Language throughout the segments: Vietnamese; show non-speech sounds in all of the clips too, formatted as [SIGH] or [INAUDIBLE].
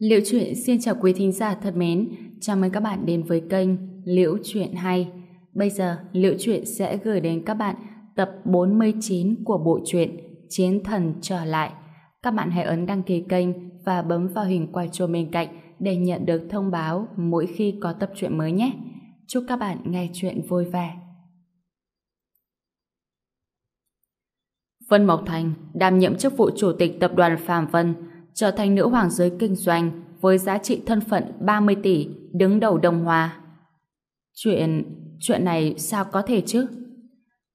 Liễu Chuyện xin chào quý thính giả thân mến, chào mừng các bạn đến với kênh Liễu Chuyện Hay. Bây giờ, Liễu Chuyện sẽ gửi đến các bạn tập 49 của bộ truyện Chiến Thần Trở Lại. Các bạn hãy ấn đăng ký kênh và bấm vào hình quay chuông bên cạnh để nhận được thông báo mỗi khi có tập truyện mới nhé. Chúc các bạn nghe chuyện vui vẻ. Vân Mộc Thành đảm nhiệm chức vụ chủ tịch tập đoàn Phạm Vân, trở thành nữ hoàng giới kinh doanh với giá trị thân phận 30 tỷ, đứng đầu Đông Hoa. Chuyện... chuyện này sao có thể chứ?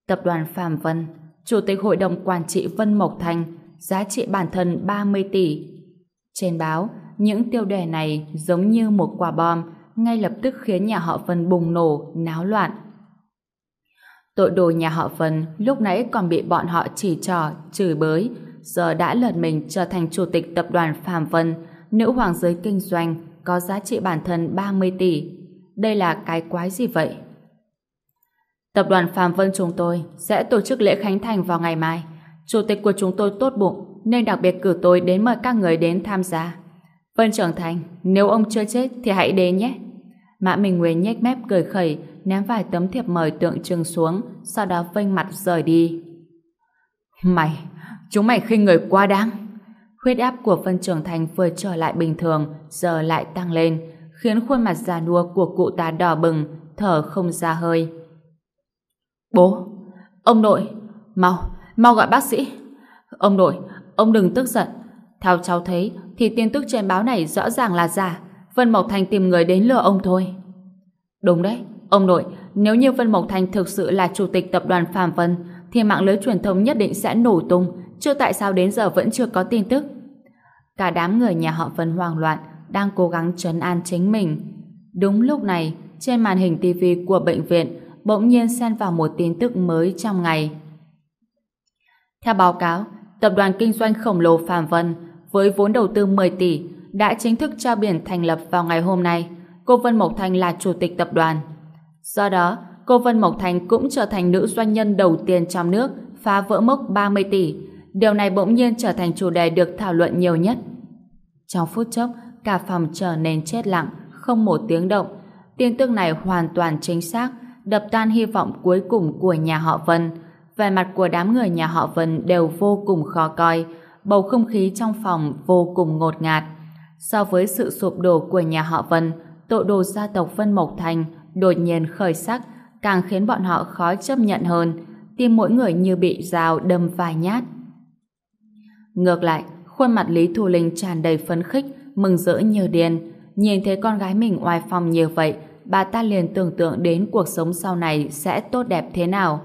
Tập đoàn Phạm Vân, Chủ tịch Hội đồng Quản trị Vân Mộc Thành, giá trị bản thân 30 tỷ. Trên báo, những tiêu đề này giống như một quả bom, ngay lập tức khiến nhà họ Vân bùng nổ, náo loạn. Tội đồ nhà họ Vân lúc nãy còn bị bọn họ chỉ trỏ, chửi bới, giờ đã lật mình trở thành chủ tịch tập đoàn Phạm Vân, nữ hoàng giới kinh doanh, có giá trị bản thân 30 tỷ. Đây là cái quái gì vậy? Tập đoàn Phạm Vân chúng tôi sẽ tổ chức lễ khánh thành vào ngày mai. Chủ tịch của chúng tôi tốt bụng nên đặc biệt cử tôi đến mời các người đến tham gia. Vân trưởng thành, nếu ông chưa chết thì hãy đến nhé. Mã Minh Nguyên nhếch mép cười khẩy, ném vài tấm thiệp mời tượng trưng xuống, sau đó vênh mặt rời đi. Mày, chúng mày khinh người quá đáng. Huyết áp của Vân trưởng thành vừa trở lại bình thường, giờ lại tăng lên, khiến khuôn mặt già nua của cụ ta đỏ bừng, thở không ra hơi. Bố, ông nội, mau, mau gọi bác sĩ. Ông nội, ông đừng tức giận. Theo cháu thấy, thì tin tức trên báo này rõ ràng là giả. Vân Mộc Thành tìm người đến lừa ông thôi. Đúng đấy, ông nội, nếu như Vân Mộc Thành thực sự là chủ tịch tập đoàn Phạm Vân, thì mạng lưới truyền thông nhất định sẽ nổ tung, chưa tại sao đến giờ vẫn chưa có tin tức. Cả đám người nhà họ Vân hoang loạn, đang cố gắng trấn an chính mình. Đúng lúc này, trên màn hình TV của bệnh viện bỗng nhiên xen vào một tin tức mới trong ngày. Theo báo cáo, tập đoàn kinh doanh khổng lồ Phạm Vân với vốn đầu tư 10 tỷ đã chính thức trao biển thành lập vào ngày hôm nay. Cô Vân Mộc Thành là chủ tịch tập đoàn. Do đó, cô Vân Mộc Thành cũng trở thành nữ doanh nhân đầu tiên trong nước phá vỡ mốc 30 tỷ. Điều này bỗng nhiên trở thành chủ đề được thảo luận nhiều nhất. Trong phút chốc, cả phòng trở nên chết lặng, không một tiếng động. Tin tức này hoàn toàn chính xác, đập tan hy vọng cuối cùng của nhà họ Vân. Vẻ mặt của đám người nhà họ Vân đều vô cùng khó coi, bầu không khí trong phòng vô cùng ngột ngạt. So với sự sụp đổ của nhà họ Vân, tội đồ gia tộc Vân Mộc Thành đột nhiên khởi sắc, càng khiến bọn họ khó chấp nhận hơn, tim mỗi người như bị dao đâm vài nhát. Ngược lại, khuôn mặt Lý Thu Linh tràn đầy phấn khích, mừng rỡ như điên. Nhìn thấy con gái mình oai phong như vậy, bà ta liền tưởng tượng đến cuộc sống sau này sẽ tốt đẹp thế nào.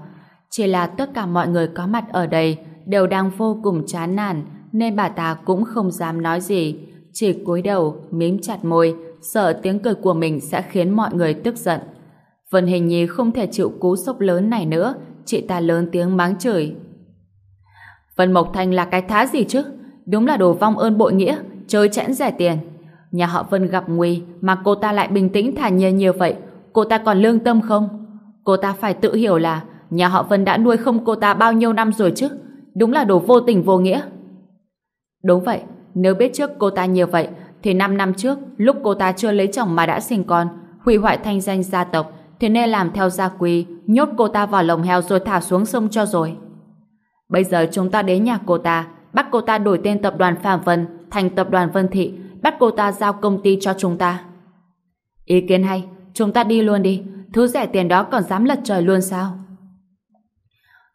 Chỉ là tất cả mọi người có mặt ở đây đều đang vô cùng chán nản, nên bà ta cũng không dám nói gì. Chỉ cúi đầu, mím chặt môi, sợ tiếng cười của mình sẽ khiến mọi người tức giận. Vân Hình Nhi không thể chịu cú sốc lớn này nữa, chị ta lớn tiếng mắng chửi. Vân Mộc Thành là cái thá gì chứ? Đúng là đồ vong ơn bội nghĩa, chơi chẽn rẻ tiền. Nhà họ Vân gặp nguy mà cô ta lại bình tĩnh thản nhiên như vậy, cô ta còn lương tâm không? Cô ta phải tự hiểu là nhà họ Vân đã nuôi không cô ta bao nhiêu năm rồi chứ? Đúng là đồ vô tình vô nghĩa. Đúng vậy, nếu biết trước cô ta như vậy, thì 5 năm trước, lúc cô ta chưa lấy chồng mà đã sinh con, hủy hoại thanh danh gia tộc, thì nên làm theo gia quy, nhốt cô ta vào lồng heo rồi thả xuống sông cho rồi. Bây giờ chúng ta đến nhà cô ta, bắt cô ta đổi tên tập đoàn Phạm Vân thành tập đoàn Vân Thị, bắt cô ta giao công ty cho chúng ta. Ý kiến hay, chúng ta đi luôn đi, thứ rẻ tiền đó còn dám lật trời luôn sao?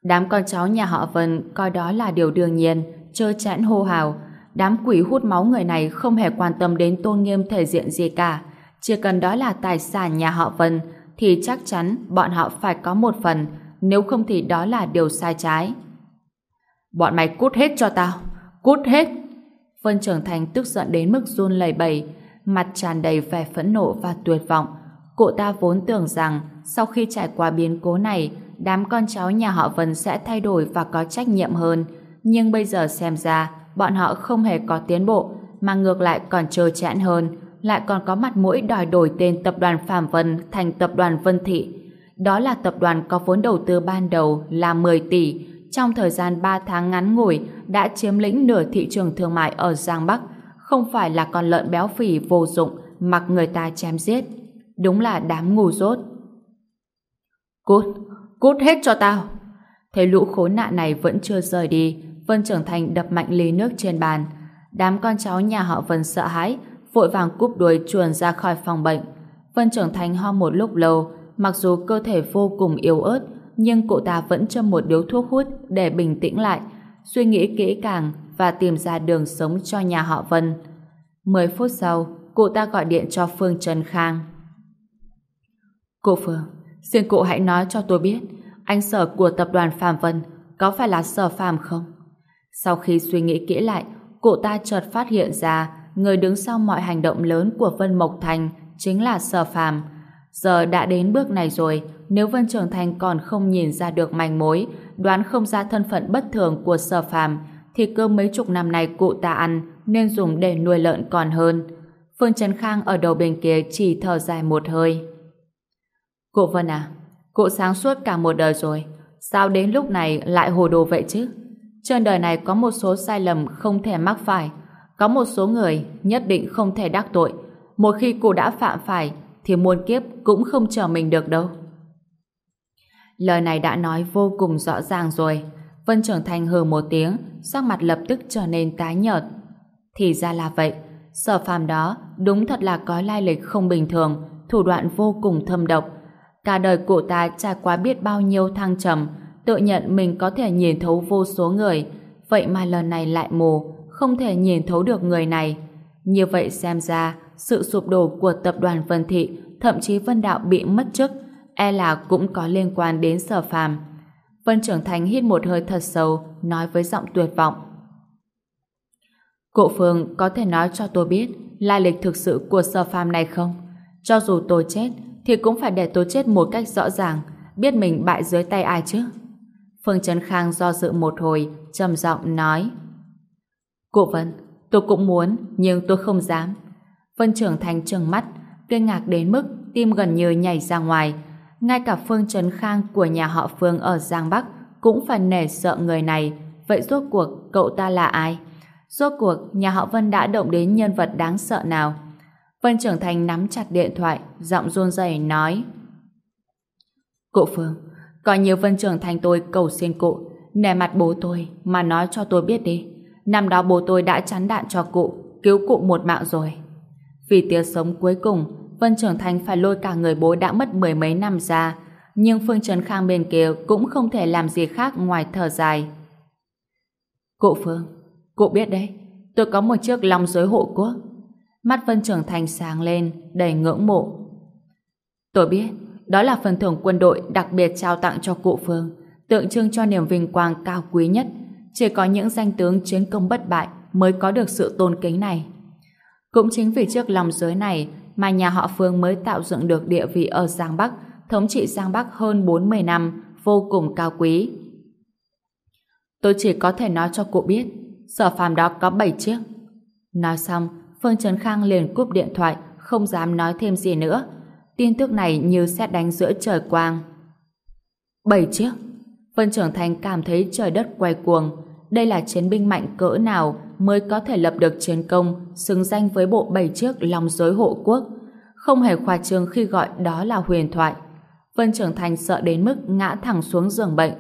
Đám con cháu nhà họ Vân coi đó là điều đương nhiên, chơi chẽn hô hào. Đám quỷ hút máu người này không hề quan tâm đến tôn nghiêm thể diện gì cả. Chỉ cần đó là tài sản nhà họ Vân, thì chắc chắn bọn họ phải có một phần, nếu không thì đó là điều sai trái. Bọn mày cút hết cho tao, cút hết! Vân Trưởng Thành tức giận đến mức run lẩy bẩy, mặt tràn đầy vẻ phẫn nộ và tuyệt vọng. Cụ ta vốn tưởng rằng sau khi trải qua biến cố này, đám con cháu nhà họ Vân sẽ thay đổi và có trách nhiệm hơn. Nhưng bây giờ xem ra, bọn họ không hề có tiến bộ, mà ngược lại còn trơ trẽn hơn, lại còn có mặt mũi đòi đổi tên tập đoàn Phạm Vân thành tập đoàn Vân Thị. Đó là tập đoàn có vốn đầu tư ban đầu là 10 tỷ, trong thời gian 3 tháng ngắn ngủi đã chiếm lĩnh nửa thị trường thương mại ở Giang Bắc, không phải là con lợn béo phì vô dụng mặc người ta chém giết. Đúng là đám ngu dốt. Cút, cút hết cho tao. Thấy lũ khốn nạn này vẫn chưa rời đi, Vân Trưởng Thành đập mạnh ly nước trên bàn. Đám con cháu nhà họ Vân sợ hãi, vội vàng cúp đuôi chuồn ra khỏi phòng bệnh. Vân Trưởng Thành ho một lúc lâu, mặc dù cơ thể vô cùng yếu ớt, nhưng cụ ta vẫn châm một điếu thuốc hút để bình tĩnh lại, suy nghĩ kỹ càng và tìm ra đường sống cho nhà họ Vân. Mười phút sau, cụ ta gọi điện cho Phương Trần Khang. Cô Phương, xin cụ hãy nói cho tôi biết, anh sở của tập đoàn Phạm Vân có phải là sở Phạm không? Sau khi suy nghĩ kỹ lại, cụ ta chợt phát hiện ra người đứng sau mọi hành động lớn của Vân Mộc Thành chính là sở Phạm. Giờ đã đến bước này rồi, nếu Vân Trường Thành còn không nhìn ra được manh mối, đoán không ra thân phận bất thường của sở phàm thì cơm mấy chục năm nay cụ ta ăn nên dùng để nuôi lợn còn hơn. Phương trần Khang ở đầu bên kia chỉ thở dài một hơi. Cụ Vân à, cụ sáng suốt cả một đời rồi, sao đến lúc này lại hồ đồ vậy chứ? Trên đời này có một số sai lầm không thể mắc phải, có một số người nhất định không thể đắc tội. Một khi cụ đã phạm phải, thì muôn kiếp cũng không chờ mình được đâu. Lời này đã nói vô cùng rõ ràng rồi. Vân Trưởng Thành hừ một tiếng, sắc mặt lập tức trở nên tái nhợt. Thì ra là vậy, sở phàm đó đúng thật là có lai lịch không bình thường, thủ đoạn vô cùng thâm độc. Cả đời cụ ta trải qua biết bao nhiêu thăng trầm, tự nhận mình có thể nhìn thấu vô số người, vậy mà lần này lại mù, không thể nhìn thấu được người này. Như vậy xem ra, sự sụp đổ của tập đoàn Vân Thị, thậm chí Vân Đạo bị mất chức, e là cũng có liên quan đến sở phàm. Vân Trưởng Thành hít một hơi thật sâu, nói với giọng tuyệt vọng. Cụ Phương có thể nói cho tôi biết lai lịch thực sự của sở phàm này không? Cho dù tôi chết, thì cũng phải để tôi chết một cách rõ ràng, biết mình bại dưới tay ai chứ? Phương Trấn Khang do dự một hồi, trầm giọng nói. Cụ Vân, tôi cũng muốn, nhưng tôi không dám. Vân Trưởng Thành trừng mắt, kinh ngạc đến mức tim gần như nhảy ra ngoài. Ngay cả Phương Trấn Khang của nhà họ Phương ở Giang Bắc cũng phải nể sợ người này. Vậy rốt cuộc cậu ta là ai? Rốt cuộc nhà họ Vân đã động đến nhân vật đáng sợ nào? Vân Trưởng Thành nắm chặt điện thoại, giọng run rẩy nói. Cụ Phương, coi như Vân Trưởng Thành tôi cầu xin cụ, nể mặt bố tôi mà nói cho tôi biết đi. Năm đó bố tôi đã chắn đạn cho cụ, cứu cụ một mạng rồi. Vì tiếng sống cuối cùng, Vân Trưởng Thành phải lôi cả người bố đã mất mười mấy năm ra, nhưng Phương Trấn Khang bên kia cũng không thể làm gì khác ngoài thở dài. Cụ Phương, cụ biết đấy, tôi có một chiếc lòng giới hộ quốc. Mắt Vân Trưởng Thành sáng lên, đầy ngưỡng mộ. Tôi biết, đó là phần thưởng quân đội đặc biệt trao tặng cho cụ Phương, tượng trưng cho niềm vinh quang cao quý nhất. Chỉ có những danh tướng chiến công bất bại mới có được sự tôn kính này. Cũng chính vì trước lòng giới này mà nhà họ Phương mới tạo dựng được địa vị ở Giang Bắc, thống trị Giang Bắc hơn 40 năm, vô cùng cao quý. Tôi chỉ có thể nói cho cụ biết, sở phàm đó có 7 chiếc. Nói xong, Phương Trấn Khang liền cúp điện thoại, không dám nói thêm gì nữa. Tin tức này như xét đánh giữa trời quang. 7 chiếc. Vân Trưởng Thành cảm thấy trời đất quay cuồng. Đây là chiến binh mạnh cỡ nào mới có thể lập được chiến công xứng danh với bộ bảy chiếc lòng giới hộ quốc. Không hề khoa trương khi gọi đó là huyền thoại. Vân Trưởng Thành sợ đến mức ngã thẳng xuống giường bệnh.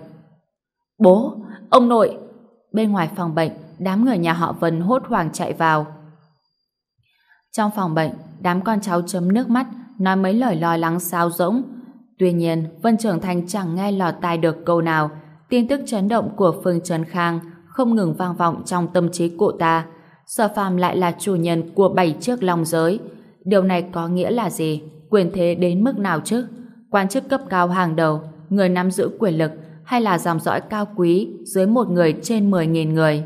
Bố! Ông nội! Bên ngoài phòng bệnh, đám người nhà họ Vân hốt hoảng chạy vào. Trong phòng bệnh, đám con cháu chấm nước mắt, nói mấy lời lo lắng sao rỗng. Tuy nhiên, Vân Trưởng Thành chẳng nghe lọt tai được câu nào. Tin tức chấn động của Phương trần Khang không ngừng vang vọng trong tâm trí cụ ta. Sở phàm lại là chủ nhân của bảy chiếc long giới. Điều này có nghĩa là gì? Quyền thế đến mức nào chứ? Quan chức cấp cao hàng đầu, người nắm giữ quyền lực hay là dòng dõi cao quý dưới một người trên 10.000 người?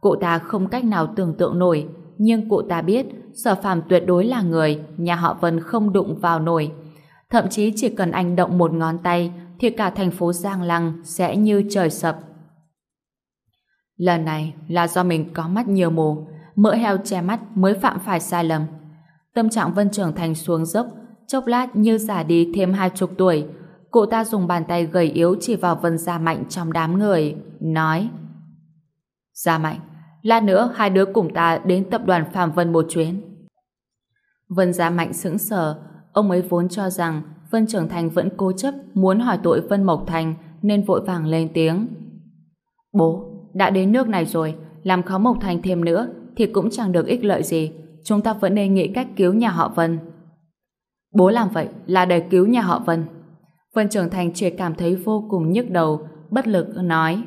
Cụ ta không cách nào tưởng tượng nổi, nhưng cụ ta biết sở phàm tuyệt đối là người nhà họ Vân không đụng vào nổi. Thậm chí chỉ cần anh động một ngón tay thì cả thành phố Giang Lăng sẽ như trời sập. Lần này là do mình có mắt nhiều mù, mỡ heo che mắt mới phạm phải sai lầm. Tâm trạng Vân trưởng thành xuống dốc, chốc lát như già đi thêm hai chục tuổi. Cụ ta dùng bàn tay gầy yếu chỉ vào Vân Gia Mạnh trong đám người, nói Gia Mạnh, Lát nữa hai đứa cùng ta đến tập đoàn Phạm Vân một chuyến. Vân Gia Mạnh sững sờ, ông ấy vốn cho rằng Vân Trưởng Thành vẫn cố chấp muốn hỏi tội Vân Mộc Thành nên vội vàng lên tiếng. Bố, đã đến nước này rồi, làm khó Mộc Thành thêm nữa thì cũng chẳng được ích lợi gì. Chúng ta vẫn nên nghĩ cách cứu nhà họ Vân. Bố làm vậy là để cứu nhà họ Vân. Vân Trưởng Thành chỉ cảm thấy vô cùng nhức đầu, bất lực nói.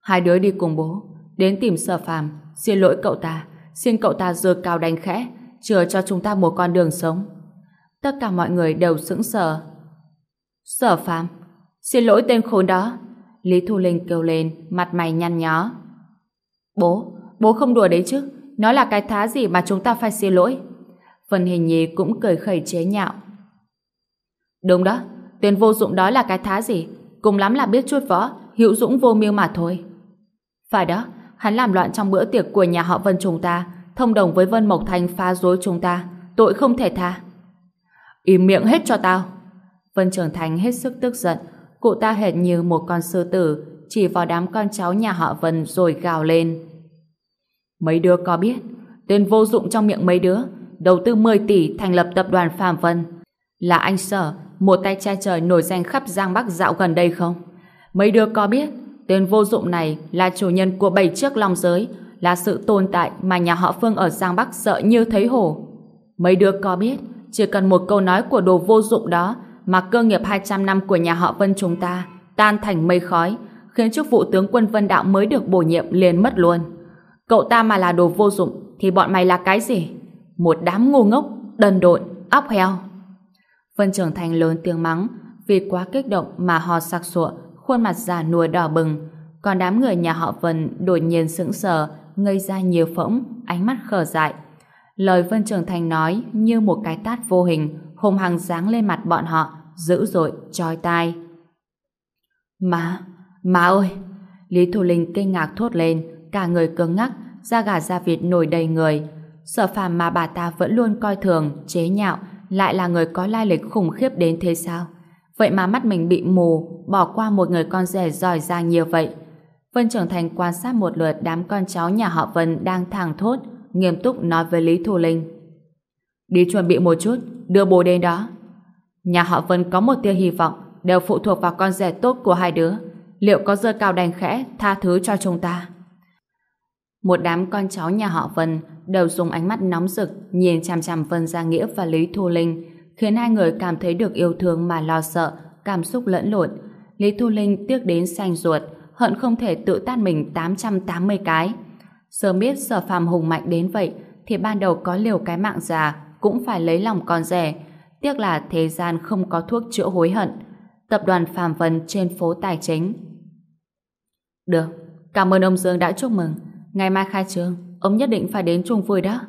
Hai đứa đi cùng bố, đến tìm sở phàm, xin lỗi cậu ta, xin cậu ta dơ cao đánh khẽ, chừa cho chúng ta một con đường sống. Tất cả mọi người đều sững sờ. Sở phàm, xin lỗi tên khốn đó. Lý Thu Linh kêu lên, mặt mày nhăn nhó. Bố, bố không đùa đấy chứ, nó là cái thá gì mà chúng ta phải xin lỗi. Vân Hình Nhi cũng cười khẩy chế nhạo. Đúng đó, tên vô dụng đó là cái thá gì, cùng lắm là biết chút võ, hữu dũng vô mưu mà thôi. Phải đó, hắn làm loạn trong bữa tiệc của nhà họ Vân chúng ta, thông đồng với Vân Mộc Thành phá rối chúng ta, tội không thể tha. Im miệng hết cho tao. Vân Trường Thành hết sức tức giận, cụ ta hệt như một con sư tử, chỉ vào đám con cháu nhà họ Vân rồi gào lên. Mấy đứa có biết, tên vô dụng trong miệng mấy đứa, đầu tư 10 tỷ thành lập tập đoàn Phạm Vân. Là anh Sở, một tay che trời nổi danh khắp Giang Bắc dạo gần đây không? Mấy đứa có biết, tên vô dụng này là chủ nhân của bảy chiếc long giới, là sự tồn tại mà nhà họ Phương ở Giang Bắc sợ như thấy hổ. Mấy đứa có biết, chỉ cần một câu nói của đồ vô dụng đó mà cơ nghiệp 200 năm của nhà họ Vân chúng ta tan thành mây khói, khiến chức vụ tướng quân Vân Đạo mới được bổ nhiệm liền mất luôn. Cậu ta mà là đồ vô dụng thì bọn mày là cái gì? Một đám ngu ngốc, đần độn, óc heo. Vân Trường Thành lớn tiếng mắng vì quá kích động mà ho sặc sụa, khuôn mặt già nua đỏ bừng. Còn đám người nhà họ Vân đột nhiên sững sờ, ngây ra nhiều phỗng, ánh mắt khờ dại. Lời Vân Trường Thành nói như một cái tát vô hình, hung hăng giáng lên mặt bọn họ, dữ dội, chói tai. Má, má ơi! Lý thu Linh kinh ngạc thốt lên, cả người cứng ngắc, da gà da vịt nổi đầy người. Sở phàm mà bà ta vẫn luôn coi thường, chế nhạo, lại là người có lai lịch khủng khiếp đến thế sao? Vậy mà mắt mình bị mù, bỏ qua một người con rể giỏi giang nhiều vậy. Vân Trưởng Thành quan sát một lượt đám con cháu nhà họ Vân đang thẳng thốt, nghiêm túc nói với Lý Thu Linh. Đi chuẩn bị một chút, đưa bố đến đó. Nhà họ Vân có một tia hy vọng, đều phụ thuộc vào con rể tốt của hai đứa. Liệu có dơ cao đành khẽ, tha thứ cho chúng ta? Một đám con cháu nhà họ Vân đều dùng ánh mắt nóng rực nhìn chằm chằm Vân Gia Nghĩa và Lý Thu Linh, khiến hai người cảm thấy được yêu thương mà lo sợ, cảm xúc lẫn lộn. Lý Thu Linh tiếc đến xanh ruột, hận không thể tự tát mình 880 cái. Sớm biết sở phàm hùng mạnh đến vậy, thì ban đầu có liều cái mạng già cũng phải lấy lòng con rẻ. Tiếc là thế gian không có thuốc chữa hối hận. Tập đoàn Phạm Vân trên phố Tài Chính. Được, cảm ơn ông Dương đã chúc mừng. Ngày mai khai trương, ông nhất định phải đến chung vui đó.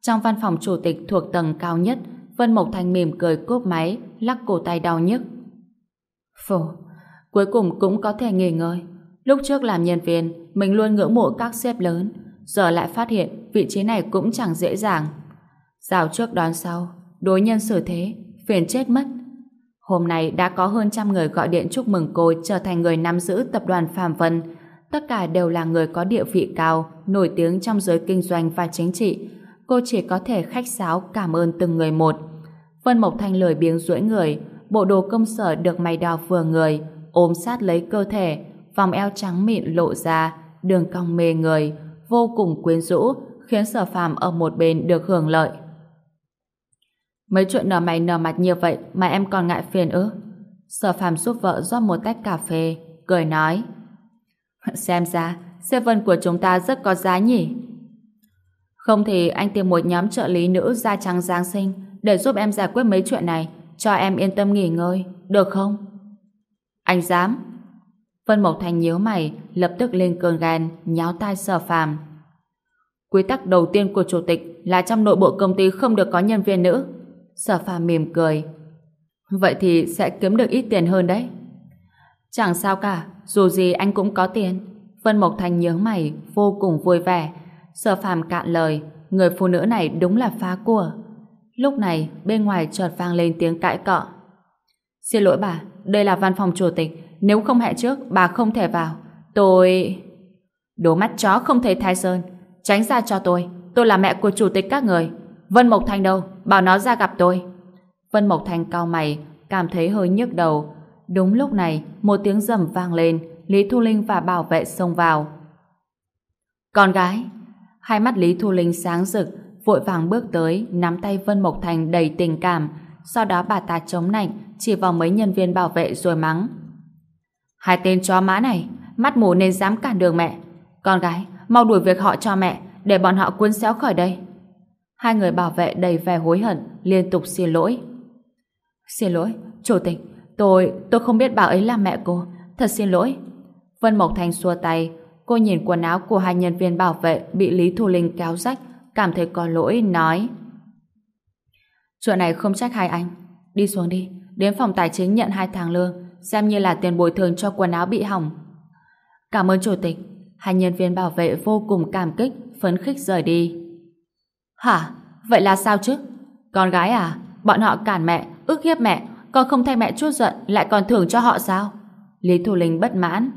Trong văn phòng chủ tịch thuộc tầng cao nhất, Vân Mộc Thành mỉm cười cốp máy, lắc cổ tay đau nhức. Phổ, cuối cùng cũng có thể nghỉ ngơi. Lúc trước làm nhân viên, mình luôn ngưỡng mộ các sếp lớn, giờ lại phát hiện vị trí này cũng chẳng dễ dàng. Rào trước đón sau, đối nhân xử thế, phiền chết mất. Hôm nay đã có hơn trăm người gọi điện chúc mừng cô trở thành người nắm giữ tập đoàn Phạm Vân. Tất cả đều là người có địa vị cao, nổi tiếng trong giới kinh doanh và chính trị. Cô chỉ có thể khách sáo cảm ơn từng người một. Vân Mộc Thanh lười biếng duỗi người, bộ đồ công sở được mày đào vừa người, ôm sát lấy cơ thể, vòng eo trắng mịn lộ ra, đường cong mê người, vô cùng quyến rũ, khiến sở phàm ở một bên được hưởng lợi. Mấy chuyện nở mày nở mặt như vậy mà em còn ngại phiền ư? Sở phàm giúp vợ rót một tách cà phê, cười nói. [LAUGHS] Xem ra, xe vân của chúng ta rất có giá nhỉ? Không thì anh tìm một nhóm trợ lý nữ da trắng Giáng sinh để giúp em giải quyết mấy chuyện này, cho em yên tâm nghỉ ngơi, được không? Anh dám. Vân Mộc Thành nhíu mày, lập tức lên cơn ghen nháo tai sở phàm. Quy tắc đầu tiên của chủ tịch là trong nội bộ công ty không được có nhân viên nữ. Sở phàm mỉm cười. Vậy thì sẽ kiếm được ít tiền hơn đấy. Chẳng sao cả, dù gì anh cũng có tiền. Vân Mộc Thành nhớ mày, vô cùng vui vẻ. Sở phàm cạn lời, người phụ nữ này đúng là phá của. Lúc này, bên ngoài chợt vang lên tiếng cãi cọ. Xin lỗi bà, đây là văn phòng chủ tịch. Nếu không hẹn trước, bà không thể vào. Tôi... Đồ mắt chó không thấy thái sơn. Tránh ra cho tôi. Tôi là mẹ của chủ tịch các người. Vân Mộc Thành đâu? Bảo nó ra gặp tôi. Vân Mộc Thành cao mày, cảm thấy hơi nhức đầu. Đúng lúc này, một tiếng rầm vang lên, Lý Thu Linh và bảo vệ xông vào. Con gái! Hai mắt Lý Thu Linh sáng rực, vội vàng bước tới, nắm tay Vân Mộc Thành đầy tình cảm. Sau đó bà ta chống nạnh, chỉ vào mấy nhân viên bảo vệ rồi mắng. Hai tên chó má này, mắt mù nên dám cản đường mẹ. Con gái, mau đuổi việc họ cho mẹ, để bọn họ cuốn xéo khỏi đây. Hai người bảo vệ đầy vẻ hối hận, liên tục xin lỗi. Xin lỗi, chủ tịch, tôi, tôi không biết bà ấy là mẹ cô, thật xin lỗi. Vân Mộc Thành xua tay, cô nhìn quần áo của hai nhân viên bảo vệ bị Lý Thu Linh kéo rách, cảm thấy có lỗi, nói. Chuyện này không trách hai anh, đi xuống đi, đến phòng tài chính nhận hai tháng lương, xem như là tiền bồi thường cho quần áo bị hỏng. Cảm ơn chủ tịch, hai nhân viên bảo vệ vô cùng cảm kích, phấn khích rời đi. Hả? Vậy là sao chứ? Con gái à? Bọn họ cản mẹ, ức hiếp mẹ, con không thay mẹ chút giận lại còn thưởng cho họ sao? Lý Thu Linh bất mãn.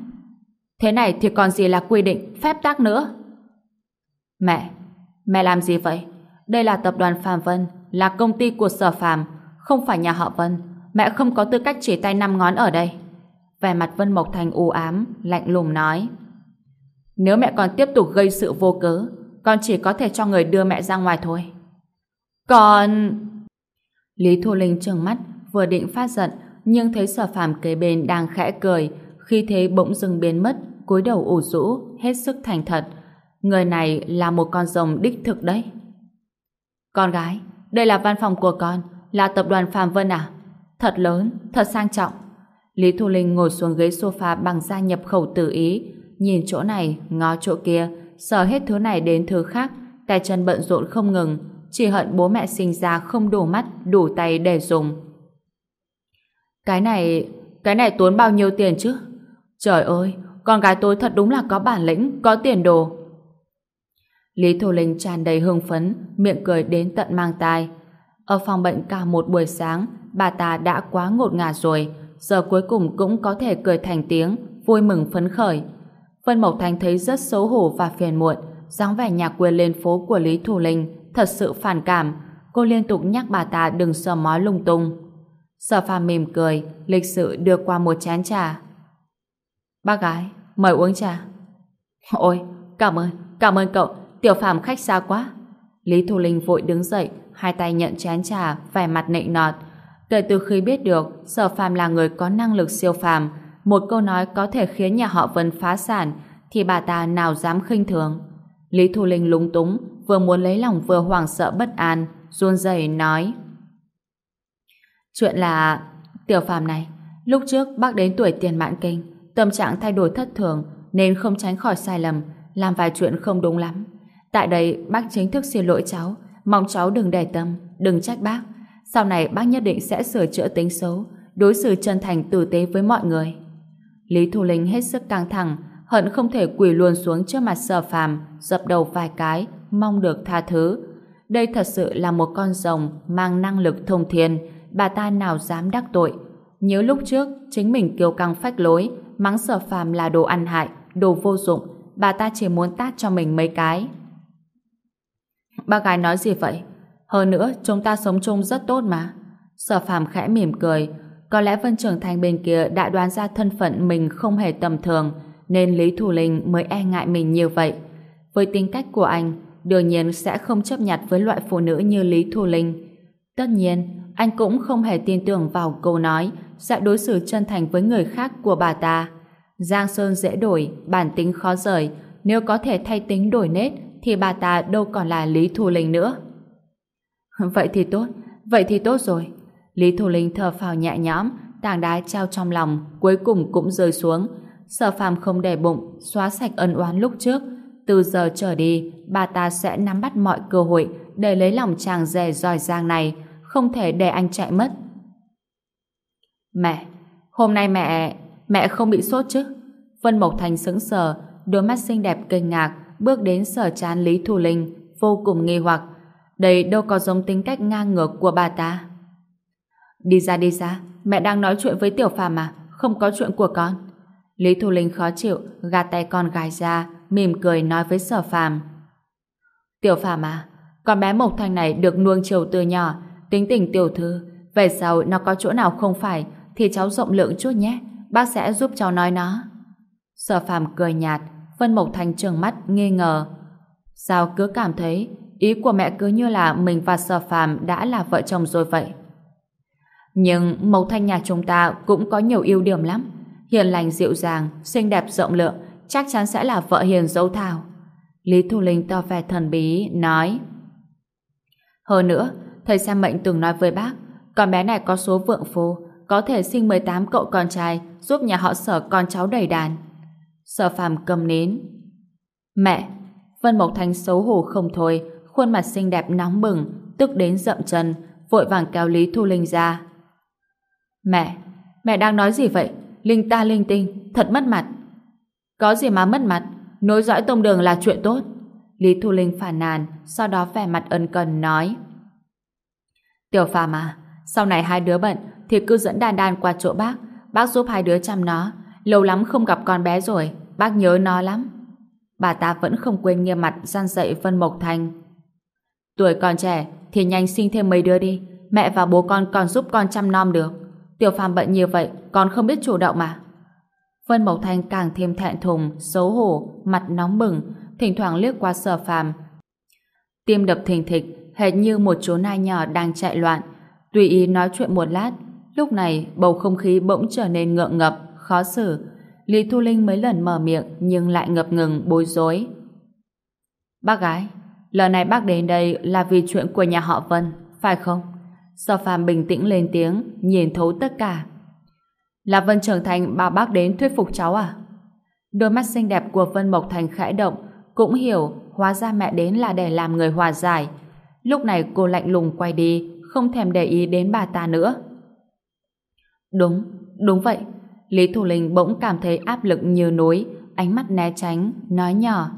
Thế này thì còn gì là quy định, phép tắc nữa? Mẹ, mẹ làm gì vậy? Đây là tập đoàn Phạm Vân, là công ty của Sở Phạm, không phải nhà họ Vân. Mẹ không có tư cách chỉ tay năm ngón ở đây. Vẻ mặt Vân Mộc Thành u ám, lạnh lùng nói. Nếu mẹ còn tiếp tục gây sự vô cớ, con chỉ có thể cho người đưa mẹ ra ngoài thôi. Con... Lý Thu Linh trừng mắt, vừa định phát giận, nhưng thấy sở phàm kế bên đang khẽ cười, khi thế bỗng dừng biến mất, cúi đầu ủ rũ, hết sức thành thật. Người này là một con rồng đích thực đấy. Con gái, đây là văn phòng của con, là tập đoàn Phạm Vân à? Thật lớn, thật sang trọng. Lý Thu Linh ngồi xuống ghế sofa bằng da nhập khẩu tự ý, nhìn chỗ này, ngó chỗ kia, sờ hết thứ này đến thứ khác, tay chân bận rộn không ngừng, chỉ hận bố mẹ sinh ra không đủ mắt, đủ tay để dùng. Cái này, cái này tốn bao nhiêu tiền chứ? Trời ơi, con gái tôi thật đúng là có bản lĩnh, có tiền đồ. Lý Thu Linh tràn đầy hưng phấn, miệng cười đến tận mang tai. Ở phòng bệnh cả một buổi sáng, bà ta đã quá ngột ngạt rồi, giờ cuối cùng cũng có thể cười thành tiếng, vui mừng phấn khởi. Vân Mộc Thành thấy rất xấu hổ và phiền muộn, dáng vẻ nhà quê lên phố của Lý Thủ Linh thật sự phản cảm. Cô liên tục nhắc bà ta đừng sờ mói lung tung. Sở phàm mỉm cười, lịch sự đưa qua một chén trà. Bác gái, mời uống trà. Ôi, cảm ơn, cảm ơn cậu, tiểu phàm khách xa quá. Lý Thu Linh vội đứng dậy, hai tay nhận chén trà, vẻ mặt nịnh nọt. Kể từ khi biết được Sở Phàm là người có năng lực siêu phàm, một câu nói có thể khiến nhà họ Vân phá sản, thì bà ta nào dám khinh thường. Lý Thu Linh lúng túng, vừa muốn lấy lòng vừa hoảng sợ bất an, run rẩy nói. Chuyện là... Tiểu phàm này, lúc trước bác đến tuổi tiền mãn kinh, tâm trạng thay đổi thất thường, nên không tránh khỏi sai lầm, làm vài chuyện không đúng lắm. Tại đây, bác chính thức xin lỗi cháu, mong cháu đừng để tâm, đừng trách bác. Sau này bác nhất định sẽ sửa chữa tính xấu, đối xử chân thành tử tế với mọi người. Lý Thu Linh hết sức căng thẳng, hận không thể quỳ luôn xuống trước mặt sở phàm, dập đầu vài cái, mong được tha thứ. Đây thật sự là một con rồng mang năng lực thông thiên, bà ta nào dám đắc tội. Nhớ lúc trước, chính mình kiêu căng phách lối, mắng sở phàm là đồ ăn hại, đồ vô dụng, bà ta chỉ muốn tát cho mình mấy cái. Bà gái nói gì vậy? Hơn nữa, chúng ta sống chung rất tốt mà. Sở phàm khẽ mỉm cười, có lẽ Vân trưởng Thành bên kia đã đoán ra thân phận mình không hề tầm thường, nên Lý Thủ Linh mới e ngại mình như vậy. Với tính cách của anh, đương nhiên sẽ không chấp nhặt với loại phụ nữ như Lý Thủ Linh. Tất nhiên, anh cũng không hề tin tưởng vào câu nói sẽ đối xử chân thành với người khác của bà ta. Giang Sơn dễ đổi, bản tính khó rời, nếu có thể thay tính đổi nết thì bà ta đâu còn là Lý thu Linh nữa. [LAUGHS] Vậy thì tốt, vậy thì tốt rồi. Lý Thu Linh thở phào nhẹ nhõm, tảng đá treo trong lòng, cuối cùng cũng rơi xuống. Sở phàm không để bụng, xóa sạch ân oán lúc trước. Từ giờ trở đi, bà ta sẽ nắm bắt mọi cơ hội để lấy lòng chàng rể giỏi giang này, không thể để anh chạy mất. Mẹ, hôm nay mẹ... mẹ không bị sốt chứ? Vân Mộc Thành sững sờ, đôi mắt xinh đẹp kinh ngạc, bước đến sở chán Lý Thu Linh, vô cùng nghi hoặc. Đây đâu có giống tính cách ngang ngược của bà ta. Đi ra đi ra, mẹ đang nói chuyện với Tiểu Phàm mà, không có chuyện của con. Lý Thu Linh khó chịu, gạt tay con gái ra, mỉm cười nói với sở phàm. Tiểu phàm à, con bé Mộc Thanh này được nuông chiều từ nhỏ, tính tình tiểu thư, về sau nó có chỗ nào không phải thì cháu rộng lượng chút nhé, bác sẽ giúp cháu nói nó. Sở phàm cười nhạt, Vân Mộc Thanh trừng mắt nghi ngờ. Sao cứ cảm thấy ý của mẹ cứ như là mình và Sở phàm đã là vợ chồng rồi vậy? Nhưng Mộc Thanh nhà chúng ta cũng có nhiều ưu điểm lắm. Hiền lành dịu dàng, xinh đẹp rộng lượng, chắc chắn sẽ là vợ hiền dấu thảo. Lý Thu Linh to vẻ thần bí, nói Hơn nữa, thầy xem mệnh từng nói với bác, con bé này có số vượng phu có thể sinh 18 cậu con trai, giúp nhà họ sở con cháu đầy đàn. Sở phàm cầm nến. Mẹ! Vân Mộc Thanh xấu hổ không thôi, khuôn mặt xinh đẹp nóng bừng, tức đến dậm chân, vội vàng kéo Lý Thu Linh ra. Mẹ! Mẹ đang nói gì vậy? Linh ta linh tinh, thật mất mặt. Có gì mà mất mặt, nối dõi tông đường là chuyện tốt. Lý Thu Linh phản nàn, sau đó vẻ mặt ân cần nói. Tiểu phàm à, sau này hai đứa bận thì cứ dẫn đàn đàn qua chỗ bác, bác giúp hai đứa chăm nó. Lâu lắm không gặp con bé rồi, bác nhớ nó lắm. Bà ta vẫn không quên nghiêm mặt gian dạy Vân Mộc Thành. Tuổi còn trẻ thì nhanh sinh thêm mấy đứa đi, mẹ và bố con còn giúp con chăm nom được. Tiểu phàm bận như vậy, còn không biết chủ động mà. Vân Mộc Thanh càng thêm thẹn thùng, xấu hổ, mặt nóng bừng, thỉnh thoảng liếc qua sở phàm. Tim đập thình thịch, hệt như một chú nai nhỏ đang chạy loạn. Tùy ý nói chuyện một lát, lúc này bầu không khí bỗng trở nên ngượng ngập, khó xử. Lý Thu Linh mấy lần mở miệng nhưng lại ngập ngừng, bối rối. Bác gái, lần này bác đến đây là vì chuyện của nhà họ Vân, phải không? Sở Phạm bình tĩnh lên tiếng, nhìn thấu tất cả. Là Vân Trường Thành bảo bác đến thuyết phục cháu à? Đôi mắt xinh đẹp của Vân Mộc Thành khẽ động, cũng hiểu hóa ra mẹ đến là để làm người hòa giải. Lúc này cô lạnh lùng quay đi, không thèm để ý đến bà ta nữa. Đúng, đúng vậy. Lý Thủ Linh bỗng cảm thấy áp lực như núi, ánh mắt né tránh, nói nhỏ.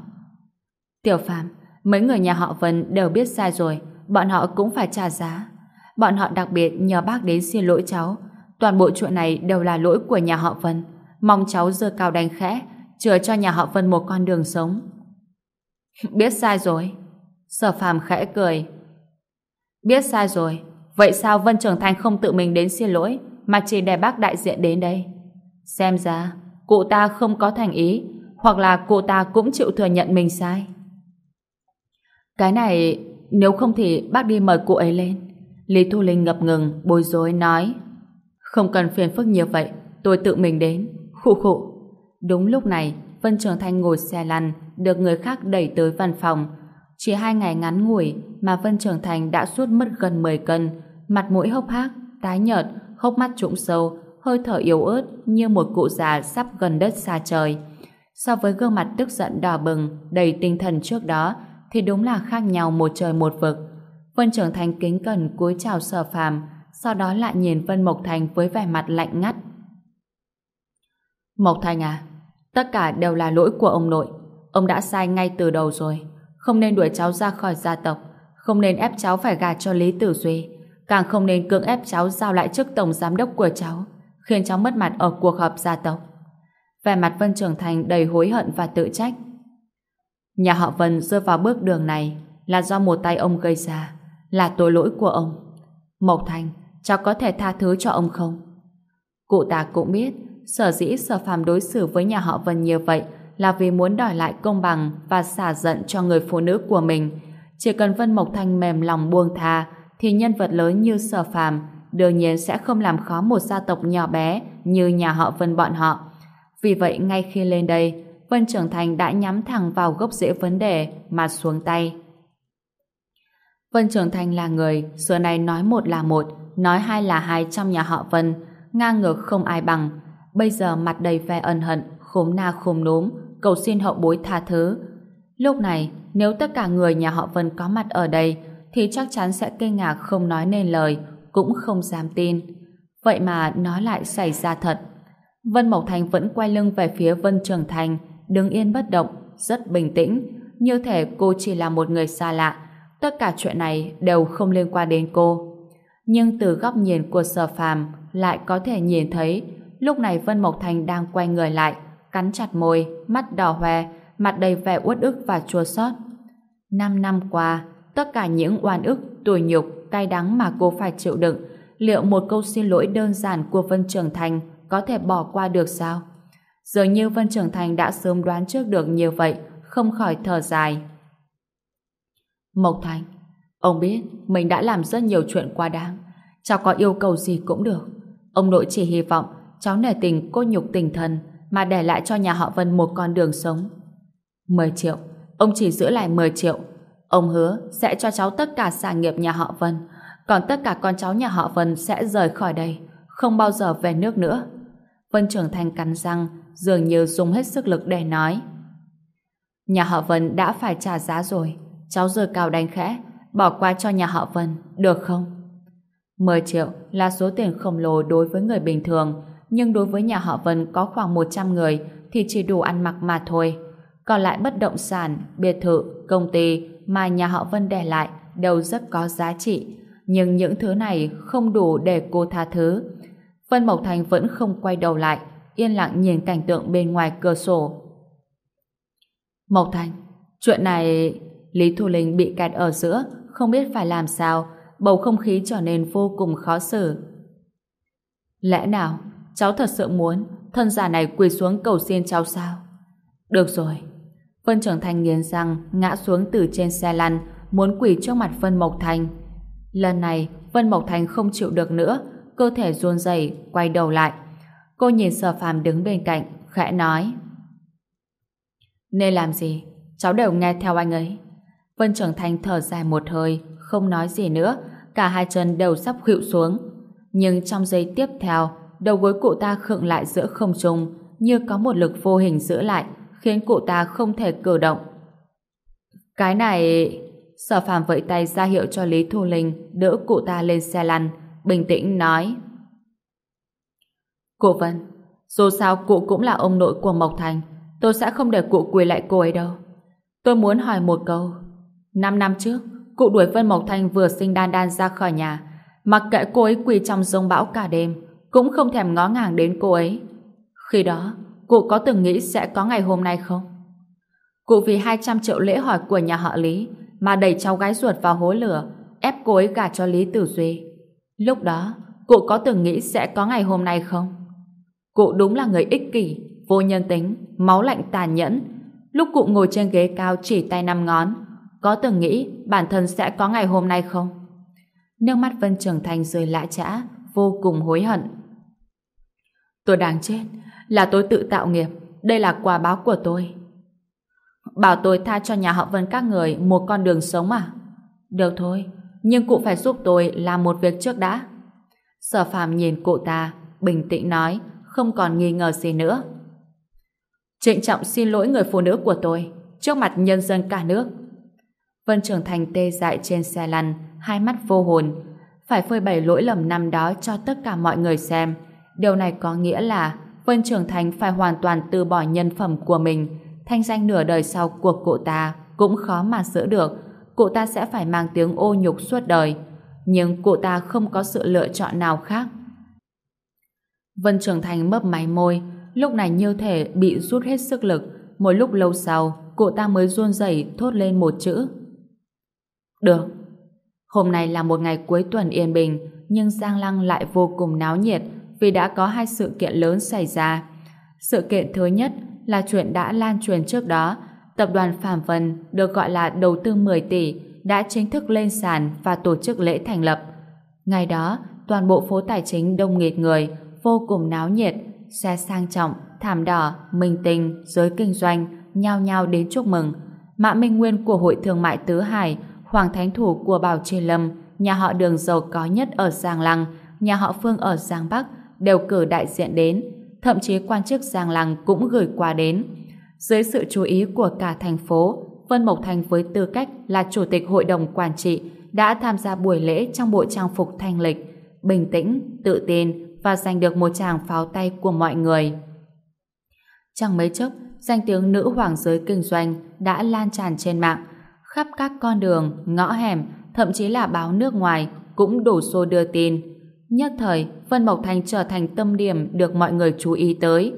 Tiểu Phạm, mấy người nhà họ Vân đều biết sai rồi, bọn họ cũng phải trả giá. Bọn họ đặc biệt nhờ bác đến xin lỗi cháu. Toàn bộ chuyện này đều là lỗi của nhà họ Vân. Mong cháu dơ cao đánh khẽ, chừa cho nhà họ Vân một con đường sống. [LAUGHS] Biết sai rồi. Sở phàm khẽ cười. Biết sai rồi. Vậy sao Vân Trường Thành không tự mình đến xin lỗi, mà chỉ để bác đại diện đến đây? Xem ra, cụ ta không có thành ý, hoặc là cụ ta cũng chịu thừa nhận mình sai. Cái này, nếu không thì bác đi mời cụ ấy lên. Lý Thu Linh ngập ngừng, bối rối nói Không cần phiền phức nhiều vậy, tôi tự mình đến. Khụ khụ. Đúng lúc này, Vân Trường Thanh ngồi xe lăn, được người khác đẩy tới văn phòng. Chỉ hai ngày ngắn ngủi mà Vân Trường Thành đã suốt mất gần 10 cân, mặt mũi hốc hác, tái nhợt, hốc mắt trũng sâu, hơi thở yếu ớt như một cụ già sắp gần đất xa trời. So với gương mặt tức giận đỏ bừng, đầy tinh thần trước đó, thì đúng là khác nhau một trời một vực. Vân Trường Thành kính cẩn cúi chào sở phàm, sau đó lại nhìn Vân Mộc Thành với vẻ mặt lạnh ngắt. Mộc Thành à, tất cả đều là lỗi của ông nội. Ông đã sai ngay từ đầu rồi. Không nên đuổi cháu ra khỏi gia tộc, không nên ép cháu phải gả cho Lý Tử Duy, càng không nên cưỡng ép cháu giao lại chức tổng giám đốc của cháu, khiến cháu mất mặt ở cuộc họp gia tộc. Vẻ mặt Vân Trường Thành đầy hối hận và tự trách. Nhà họ Vân rơi vào bước đường này là do một tay ông gây ra là tội lỗi của ông. Mộc Thành, cháu có thể tha thứ cho ông không? Cụ ta cũng biết, sở dĩ sở phàm đối xử với nhà họ Vân như vậy là vì muốn đòi lại công bằng và xả giận cho người phụ nữ của mình. Chỉ cần Vân Mộc Thanh mềm lòng buông tha, thì nhân vật lớn như sở phàm đương nhiên sẽ không làm khó một gia tộc nhỏ bé như nhà họ Vân bọn họ. Vì vậy, ngay khi lên đây, Vân Trưởng Thành đã nhắm thẳng vào gốc rễ vấn đề mà xuống tay. Vân Trường Thành là người xưa nay nói một là một, nói hai là hai trong nhà họ Vân, ngang ngược không ai bằng. Bây giờ mặt đầy vẻ ân hận, khốm na khốm núm, cầu xin hậu bối tha thứ. Lúc này, nếu tất cả người nhà họ Vân có mặt ở đây, thì chắc chắn sẽ kinh ngạc không nói nên lời, cũng không dám tin. Vậy mà nó lại xảy ra thật. Vân Mộc Thành vẫn quay lưng về phía Vân Trường Thành, đứng yên bất động, rất bình tĩnh, như thể cô chỉ là một người xa lạ, Tất cả chuyện này đều không liên quan đến cô. Nhưng từ góc nhìn của sở phàm lại có thể nhìn thấy lúc này Vân Mộc Thành đang quay người lại, cắn chặt môi, mắt đỏ hoe, mặt đầy vẻ uất ức và chua xót. Năm năm qua, tất cả những oan ức, tủi nhục, cay đắng mà cô phải chịu đựng, liệu một câu xin lỗi đơn giản của Vân Trường Thành có thể bỏ qua được sao? Dường như Vân Trường Thành đã sớm đoán trước được như vậy, không khỏi thở dài. Mộc Thành, ông biết mình đã làm rất nhiều chuyện quá đáng. Cháu có yêu cầu gì cũng được. Ông nội chỉ hy vọng cháu nể tình cô nhục tình thần mà để lại cho nhà họ Vân một con đường sống. 10 triệu, ông chỉ giữ lại 10 triệu. Ông hứa sẽ cho cháu tất cả sản nghiệp nhà họ Vân, còn tất cả con cháu nhà họ Vân sẽ rời khỏi đây, không bao giờ về nước nữa. Vân Trường Thành cắn răng, dường như dùng hết sức lực để nói. Nhà họ Vân đã phải trả giá rồi, cháu giờ cao đánh khẽ, bỏ qua cho nhà họ Vân, được không? 10 triệu là số tiền khổng lồ đối với người bình thường, nhưng đối với nhà họ Vân có khoảng 100 người thì chỉ đủ ăn mặc mà thôi. Còn lại bất động sản, biệt thự, công ty mà nhà họ Vân để lại đều rất có giá trị, nhưng những thứ này không đủ để cô tha thứ. Vân Mộc Thành vẫn không quay đầu lại, yên lặng nhìn cảnh tượng bên ngoài cửa sổ. Mộc Thành, chuyện này... Lý Thu Linh bị kẹt ở giữa, không biết phải làm sao, bầu không khí trở nên vô cùng khó xử. Lẽ nào, cháu thật sự muốn thân giả này quỳ xuống cầu xin cháu sao? Được rồi. Vân Trưởng Thành nghiến răng, ngã xuống từ trên xe lăn, muốn quỳ trước mặt Vân Mộc Thành. Lần này, Vân Mộc Thành không chịu được nữa, cơ thể run rẩy quay đầu lại. Cô nhìn Sở Phàm đứng bên cạnh, khẽ nói. Nên làm gì? Cháu đều nghe theo anh ấy. Vân Trưởng Thành thở dài một hơi, không nói gì nữa, cả hai chân đều sắp khuỵu xuống. Nhưng trong giây tiếp theo, đầu gối cụ ta khựng lại giữa không trung, như có một lực vô hình giữ lại, khiến cụ ta không thể cử động. Cái này... Sở phàm vẫy tay ra hiệu cho Lý Thu Linh đỡ cụ ta lên xe lăn, bình tĩnh nói. Cụ Vân, dù sao cụ cũng là ông nội của Mộc Thành, tôi sẽ không để cụ quỳ lại cô ấy đâu. Tôi muốn hỏi một câu. Năm năm trước, cụ đuổi Vân Mộc thanh vừa sinh đan đan ra khỏi nhà, mặc kệ cô ấy quỳ trong rông bão cả đêm, cũng không thèm ngó ngàng đến cô ấy. Khi đó, cụ có từng nghĩ sẽ có ngày hôm nay không? Cụ vì 200 triệu lễ hỏi của nhà họ Lý mà đẩy cháu gái ruột vào hố lửa, ép cô ấy gả cho Lý Tử Duy. Lúc đó, cụ có từng nghĩ sẽ có ngày hôm nay không? Cụ đúng là người ích kỷ, vô nhân tính, máu lạnh tàn nhẫn. Lúc cụ ngồi trên ghế cao chỉ tay năm ngón, có từng nghĩ bản thân sẽ có ngày hôm nay không? Nước mắt Vân Trường Thành rơi lã chã, vô cùng hối hận. Tôi đáng chết, là tôi tự tạo nghiệp, đây là quả báo của tôi. Bảo tôi tha cho nhà họ Vân các người một con đường sống à? Được thôi, nhưng cụ phải giúp tôi làm một việc trước đã. Sở phàm nhìn cụ ta, bình tĩnh nói, không còn nghi ngờ gì nữa. Trịnh trọng xin lỗi người phụ nữ của tôi, trước mặt nhân dân cả nước. Vân Trường Thành tê dại trên xe lăn, hai mắt vô hồn, phải phơi bày lỗi lầm năm đó cho tất cả mọi người xem. Điều này có nghĩa là Vân Trường Thành phải hoàn toàn từ bỏ nhân phẩm của mình, thanh danh nửa đời sau của cụ ta cũng khó mà giữ được, cụ ta sẽ phải mang tiếng ô nhục suốt đời. Nhưng cụ ta không có sự lựa chọn nào khác. Vân Trường Thành mấp máy môi, lúc này như thể bị rút hết sức lực. Một lúc lâu sau, cụ ta mới run rẩy thốt lên một chữ. Được. Hôm nay là một ngày cuối tuần yên bình, nhưng Giang Lăng lại vô cùng náo nhiệt vì đã có hai sự kiện lớn xảy ra. Sự kiện thứ nhất là chuyện đã lan truyền trước đó, tập đoàn Phạm Vân được gọi là đầu tư 10 tỷ đã chính thức lên sàn và tổ chức lễ thành lập. Ngày đó, toàn bộ phố tài chính đông nghịt người, vô cùng náo nhiệt, xe sang trọng, thảm đỏ, minh tinh, giới kinh doanh, nhao nhao đến chúc mừng. Mã Minh Nguyên của Hội Thương mại Tứ Hải, Hoàng Thánh Thủ của Bảo Trì Lâm, nhà họ đường giàu có nhất ở Giang Lăng, nhà họ Phương ở Giang Bắc, đều cử đại diện đến, thậm chí quan chức Giang Lăng cũng gửi qua đến. Dưới sự chú ý của cả thành phố, Vân Mộc Thành với tư cách là chủ tịch hội đồng quản trị đã tham gia buổi lễ trong bộ trang phục thanh lịch, bình tĩnh, tự tin và giành được một tràng pháo tay của mọi người. Chẳng mấy chốc, danh tiếng nữ hoàng giới kinh doanh đã lan tràn trên mạng, khắp các con đường, ngõ hẻm, thậm chí là báo nước ngoài cũng đổ xô đưa tin. Nhất thời, Vân Mộc Thành trở thành tâm điểm được mọi người chú ý tới.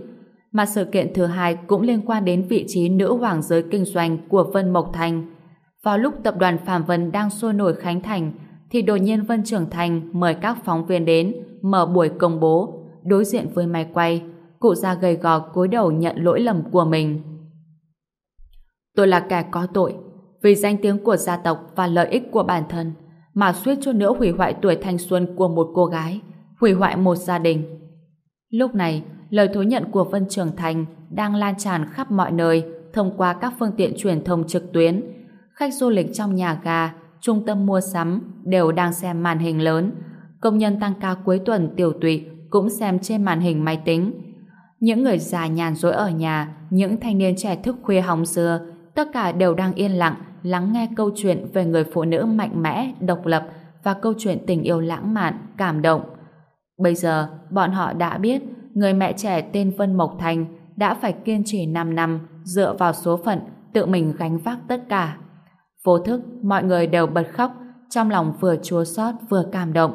Mà sự kiện thứ hai cũng liên quan đến vị trí nữ hoàng giới kinh doanh của Vân Mộc Thành. Vào lúc tập đoàn Phạm Vân đang sôi nổi khánh thành, thì đột nhiên Vân Trường Thành mời các phóng viên đến mở buổi công bố. Đối diện với máy quay, cụ già gầy gò cúi đầu nhận lỗi lầm của mình. Tôi là kẻ có tội, vì danh tiếng của gia tộc và lợi ích của bản thân, mà suýt chút nữa hủy hoại tuổi thanh xuân của một cô gái, hủy hoại một gia đình. Lúc này, lời thú nhận của Vân Trường Thành đang lan tràn khắp mọi nơi thông qua các phương tiện truyền thông trực tuyến. Khách du lịch trong nhà ga, trung tâm mua sắm đều đang xem màn hình lớn. Công nhân tăng ca cuối tuần tiểu tụy cũng xem trên màn hình máy tính. Những người già nhàn rỗi ở nhà, những thanh niên trẻ thức khuya hóng xưa, tất cả đều đang yên lặng lắng nghe câu chuyện về người phụ nữ mạnh mẽ, độc lập và câu chuyện tình yêu lãng mạn, cảm động. Bây giờ, bọn họ đã biết người mẹ trẻ tên Vân Mộc Thành đã phải kiên trì 5 năm dựa vào số phận tự mình gánh vác tất cả. Vô thức, mọi người đều bật khóc trong lòng vừa chua xót vừa cảm động.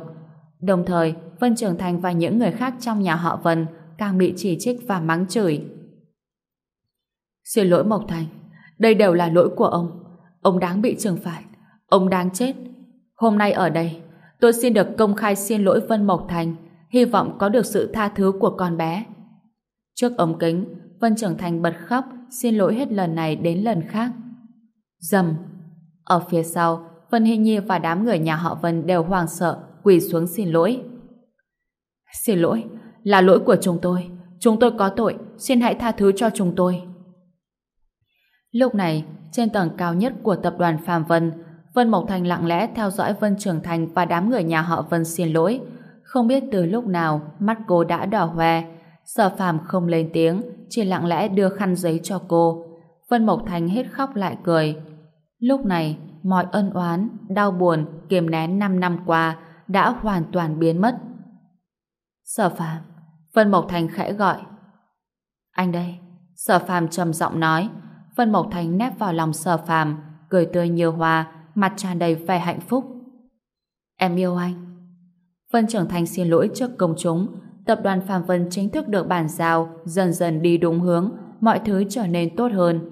Đồng thời, Vân Trường Thành và những người khác trong nhà họ Vân càng bị chỉ trích và mắng chửi. Xin lỗi Mộc Thành, đây đều là lỗi của ông. Ông đáng bị trừng phạt. Ông đáng chết. Hôm nay ở đây, tôi xin được công khai xin lỗi Vân Mộc Thành, hy vọng có được sự tha thứ của con bé. Trước ống kính, Vân Trưởng Thành bật khóc, xin lỗi hết lần này đến lần khác. Dầm. Ở phía sau, Vân Hy Nhi và đám người nhà họ Vân đều hoang sợ, quỳ xuống xin lỗi. Xin lỗi, là lỗi của chúng tôi. Chúng tôi có tội, xin hãy tha thứ cho chúng tôi. Lúc này, trên tầng cao nhất của tập đoàn Phạm Vân, Vân Mộc Thành lặng lẽ theo dõi Vân Trường Thành và đám người nhà họ Vân xin lỗi. Không biết từ lúc nào, mắt cô đã đỏ hoe. Sở Phạm không lên tiếng, chỉ lặng lẽ đưa khăn giấy cho cô. Vân Mộc Thành hết khóc lại cười. Lúc này, mọi ân oán, đau buồn, kiềm nén 5 năm qua đã hoàn toàn biến mất. Sở Phạm, Vân Mộc Thành khẽ gọi. Anh đây. Sở Phạm trầm giọng nói. Vân Mộc Thành nép vào lòng Sở phàm, cười tươi như hoa, mặt tràn đầy vẻ hạnh phúc. Em yêu anh. Vân Trưởng Thành xin lỗi trước công chúng. Tập đoàn Phạm Vân chính thức được bàn giao, dần dần đi đúng hướng, mọi thứ trở nên tốt hơn.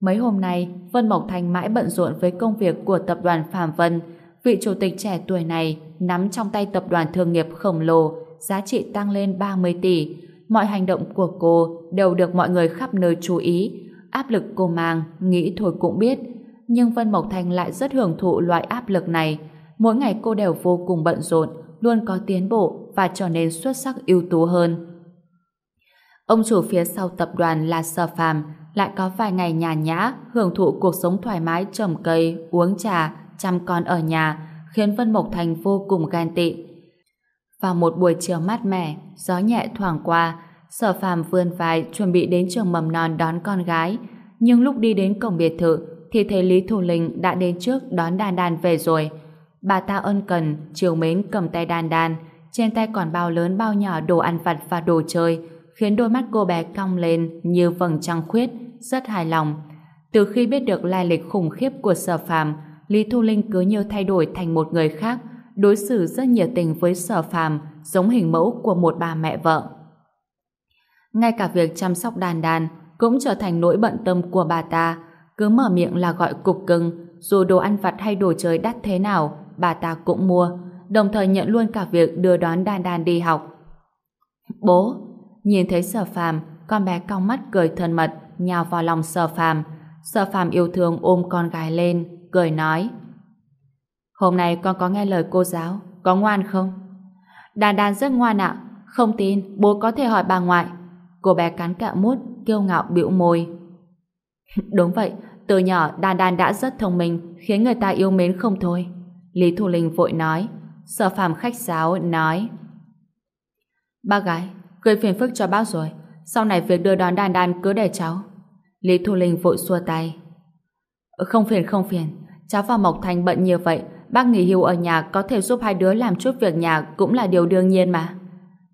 Mấy hôm nay, Vân Mộc Thành mãi bận rộn với công việc của tập đoàn Phạm Vân. Vị chủ tịch trẻ tuổi này nắm trong tay tập đoàn thương nghiệp khổng lồ, giá trị tăng lên 30 tỷ. Mọi hành động của cô đều được mọi người khắp nơi chú ý. Áp lực cô mang, nghĩ thôi cũng biết. Nhưng Vân Mộc Thành lại rất hưởng thụ loại áp lực này. Mỗi ngày cô đều vô cùng bận rộn, luôn có tiến bộ và trở nên xuất sắc ưu tú hơn. Ông chủ phía sau tập đoàn là Sở Phàm, lại có vài ngày nhàn nhã, hưởng thụ cuộc sống thoải mái trồng cây, uống trà, chăm con ở nhà, khiến Vân Mộc Thành vô cùng ghen tị. Vào một buổi chiều mát mẻ, gió nhẹ thoảng qua, Sở Phàm vươn vai chuẩn bị đến trường mầm non đón con gái, nhưng lúc đi đến cổng biệt thự thì thấy Lý Thủ Linh đã đến trước đón Đan Đan về rồi. Bà ta ân cần, chiều mến cầm tay Đan Đan, trên tay còn bao lớn bao nhỏ đồ ăn vặt và đồ chơi, khiến đôi mắt cô bé cong lên như vầng trăng khuyết, rất hài lòng. Từ khi biết được lai lịch khủng khiếp của Sở Phàm, Lý Thu Linh cứ như thay đổi thành một người khác, đối xử rất nhiệt tình với Sở Phàm, giống hình mẫu của một bà mẹ vợ. Ngay cả việc chăm sóc đàn đàn cũng trở thành nỗi bận tâm của bà ta, cứ mở miệng là gọi cục cưng, dù đồ ăn vặt hay đồ chơi đắt thế nào, bà ta cũng mua, đồng thời nhận luôn cả việc đưa đón đàn đàn đi học. Bố, nhìn thấy sở phàm, con bé cong mắt cười thân mật, nhào vào lòng sở phàm. Sở phàm yêu thương ôm con gái lên, cười nói. Hôm nay con có nghe lời cô giáo, có ngoan không? đàn đàn rất ngoan ạ, không tin, bố có thể hỏi bà ngoại. Cô bé cắn cạo mút, kiêu ngạo bĩu môi. [LAUGHS] Đúng vậy, từ nhỏ Đan Đan đã rất thông minh, khiến người ta yêu mến không thôi. Lý Thu Linh vội nói. Sở phàm khách sáo nói. Bác gái, gây phiền phức cho bác rồi. Sau này việc đưa đón Đan Đan cứ để cháu. Lý Thu Linh vội xua tay. Không phiền không phiền, cháu và Mộc Thành bận nhiều vậy, bác nghỉ hưu ở nhà có thể giúp hai đứa làm chút việc nhà cũng là điều đương nhiên mà.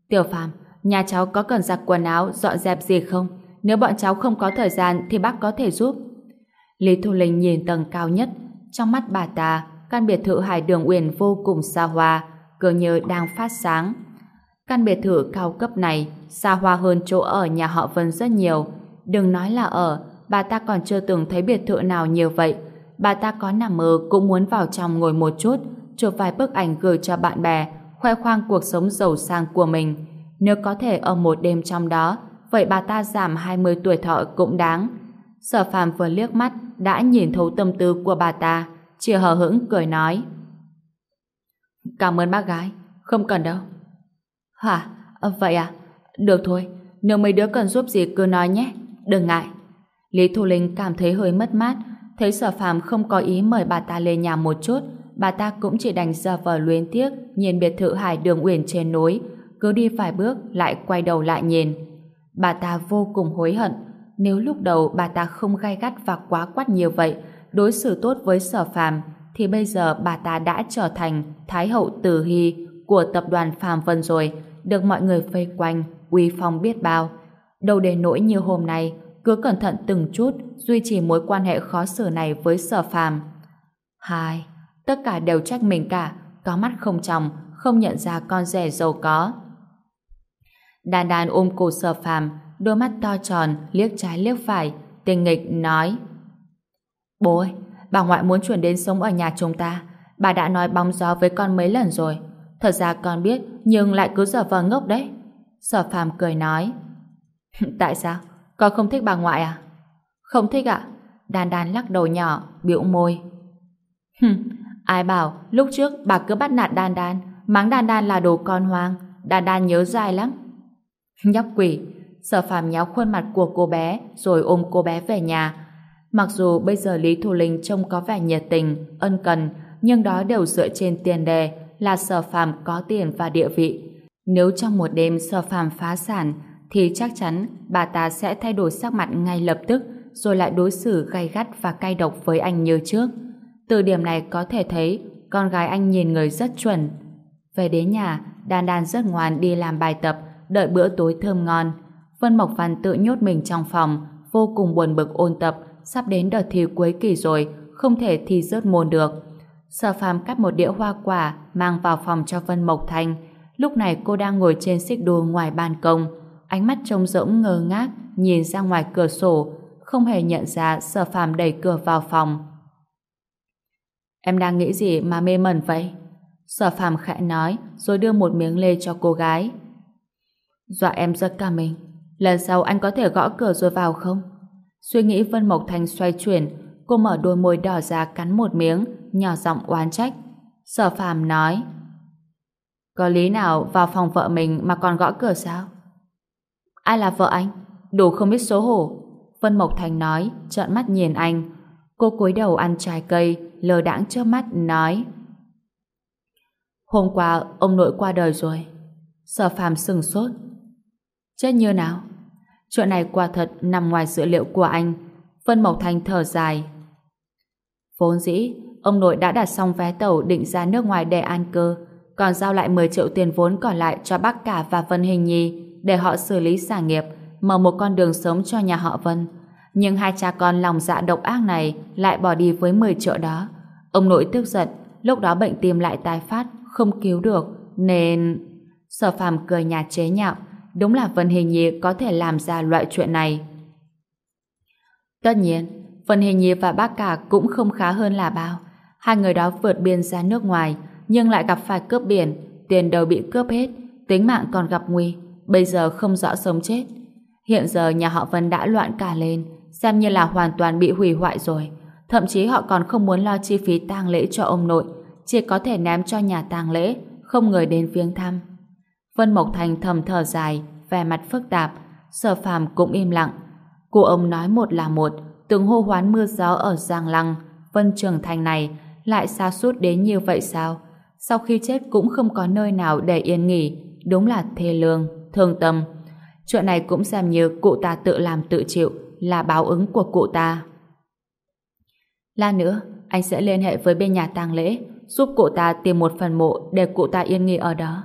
Tiểu Phàm, nhà cháu có cần giặt quần áo, dọn dẹp gì không? Nếu bọn cháu không có thời gian thì bác có thể giúp. Lý Thu Linh nhìn tầng cao nhất, trong mắt bà ta, căn biệt thự Hải Đường Uyển vô cùng xa hoa, cứ như đang phát sáng. Căn biệt thự cao cấp này xa hoa hơn chỗ ở nhà họ Vân rất nhiều. Đừng nói là ở, bà ta còn chưa từng thấy biệt thự nào nhiều vậy. Bà ta có nằm mơ cũng muốn vào trong ngồi một chút, chụp vài bức ảnh gửi cho bạn bè, khoe khoang cuộc sống giàu sang của mình. Nếu có thể ở một đêm trong đó, vậy bà ta giảm 20 tuổi thọ cũng đáng. Sở phàm vừa liếc mắt đã nhìn thấu tâm tư của bà ta, chỉ hờ hững cười nói. Cảm ơn bác gái, không cần đâu. Hả? Ờ, vậy à? Được thôi, nếu mấy đứa cần giúp gì cứ nói nhé, đừng ngại. Lý Thu Linh cảm thấy hơi mất mát, thấy sở phàm không có ý mời bà ta lên nhà một chút, bà ta cũng chỉ đành ra vờ luyến tiếc nhìn biệt thự hải đường uyển trên núi, cứ đi vài bước lại quay đầu lại nhìn. Bà ta vô cùng hối hận, nếu lúc đầu bà ta không gai gắt và quá quát nhiều vậy, đối xử tốt với sở phàm, thì bây giờ bà ta đã trở thành Thái hậu tử Hy của tập đoàn phàm Vân rồi, được mọi người vây quanh, uy phong biết bao. Đâu để nỗi như hôm nay, cứ cẩn thận từng chút, duy trì mối quan hệ khó xử này với sở phàm. Hai, tất cả đều trách mình cả, có mắt không tròng, không nhận ra con rể giàu có đan đan ôm cổ sở phàm, đôi mắt to tròn, liếc trái liếc phải, tình nghịch nói Bố ơi, bà ngoại muốn chuyển đến sống ở nhà chúng ta. Bà đã nói bóng gió với con mấy lần rồi. Thật ra con biết, nhưng lại cứ giờ vờ ngốc đấy. Sở phàm cười nói. [LAUGHS] Tại sao? Con không thích bà ngoại à? Không thích ạ. Đan đan lắc đầu nhỏ, biểu môi. [LAUGHS] ai bảo lúc trước bà cứ bắt nạt đan đan, mắng đan đan là đồ con hoang. Đan đan nhớ dài lắm. Nhóc quỷ, sở phàm nhéo khuôn mặt của cô bé rồi ôm cô bé về nhà. Mặc dù bây giờ Lý Thu Linh trông có vẻ nhiệt tình, ân cần, nhưng đó đều dựa trên tiền đề là sở phàm có tiền và địa vị. Nếu trong một đêm sở phàm phá sản, thì chắc chắn bà ta sẽ thay đổi sắc mặt ngay lập tức, rồi lại đối xử gay gắt và cay độc với anh như trước. Từ điểm này có thể thấy con gái anh nhìn người rất chuẩn. Về đến nhà, Đan Đan rất ngoan đi làm bài tập, đợi bữa tối thơm ngon. Vân Mộc Văn tự nhốt mình trong phòng, vô cùng buồn bực ôn tập, sắp đến đợt thi cuối kỳ rồi, không thể thi rớt môn được. Sở phàm cắt một đĩa hoa quả mang vào phòng cho Vân Mộc Thanh. Lúc này cô đang ngồi trên xích đu ngoài ban công, ánh mắt trông rỗng ngơ ngác nhìn ra ngoài cửa sổ, không hề nhận ra sở phàm đẩy cửa vào phòng. Em đang nghĩ gì mà mê mẩn vậy? Sở phàm khẽ nói rồi đưa một miếng lê cho cô gái. Dọa em rất cả mình. Lần sau anh có thể gõ cửa rồi vào không? Suy nghĩ Vân Mộc thành xoay chuyển, cô mở đôi môi đỏ ra cắn một miếng, nhỏ giọng oán trách. Sở phàm nói Có lý nào vào phòng vợ mình mà còn gõ cửa sao? Ai là vợ anh? Đủ không biết xấu hổ. Vân Mộc Thành nói, trợn mắt nhìn anh. Cô cúi đầu ăn trái cây, lờ đãng trước mắt nói Hôm qua ông nội qua đời rồi. Sở phàm sừng sốt. Chết như nào? Chuyện này quả thật nằm ngoài dữ liệu của anh. Vân Mộc Thành thở dài. Vốn dĩ, ông nội đã đặt xong vé tàu định ra nước ngoài để an cư, còn giao lại 10 triệu tiền vốn còn lại cho bác cả và Vân Hình Nhi để họ xử lý sản nghiệp, mở một con đường sống cho nhà họ Vân. Nhưng hai cha con lòng dạ độc ác này lại bỏ đi với 10 triệu đó. Ông nội tức giận, lúc đó bệnh tim lại tái phát, không cứu được, nên... Sở phàm cười nhạt chế nhạo, đúng là Vân Hình Nhi có thể làm ra loại chuyện này. Tất nhiên, Vân Hình Nhi và bác cả cũng không khá hơn là bao. Hai người đó vượt biên ra nước ngoài, nhưng lại gặp phải cướp biển, tiền đầu bị cướp hết, tính mạng còn gặp nguy, bây giờ không rõ sống chết. Hiện giờ nhà họ Vân đã loạn cả lên, xem như là hoàn toàn bị hủy hoại rồi. Thậm chí họ còn không muốn lo chi phí tang lễ cho ông nội, chỉ có thể ném cho nhà tang lễ, không người đến viếng thăm. Vân Mộc Thành thầm thở dài, vẻ mặt phức tạp, sở phàm cũng im lặng. Cô ông nói một là một, từng hô hoán mưa gió ở Giang Lăng, Vân Trường Thành này lại xa suốt đến như vậy sao? Sau khi chết cũng không có nơi nào để yên nghỉ, đúng là thê lương, thương tâm. Chuyện này cũng xem như cụ ta tự làm tự chịu, là báo ứng của cụ ta. Lát nữa, anh sẽ liên hệ với bên nhà tang lễ, giúp cụ ta tìm một phần mộ để cụ ta yên nghỉ ở đó.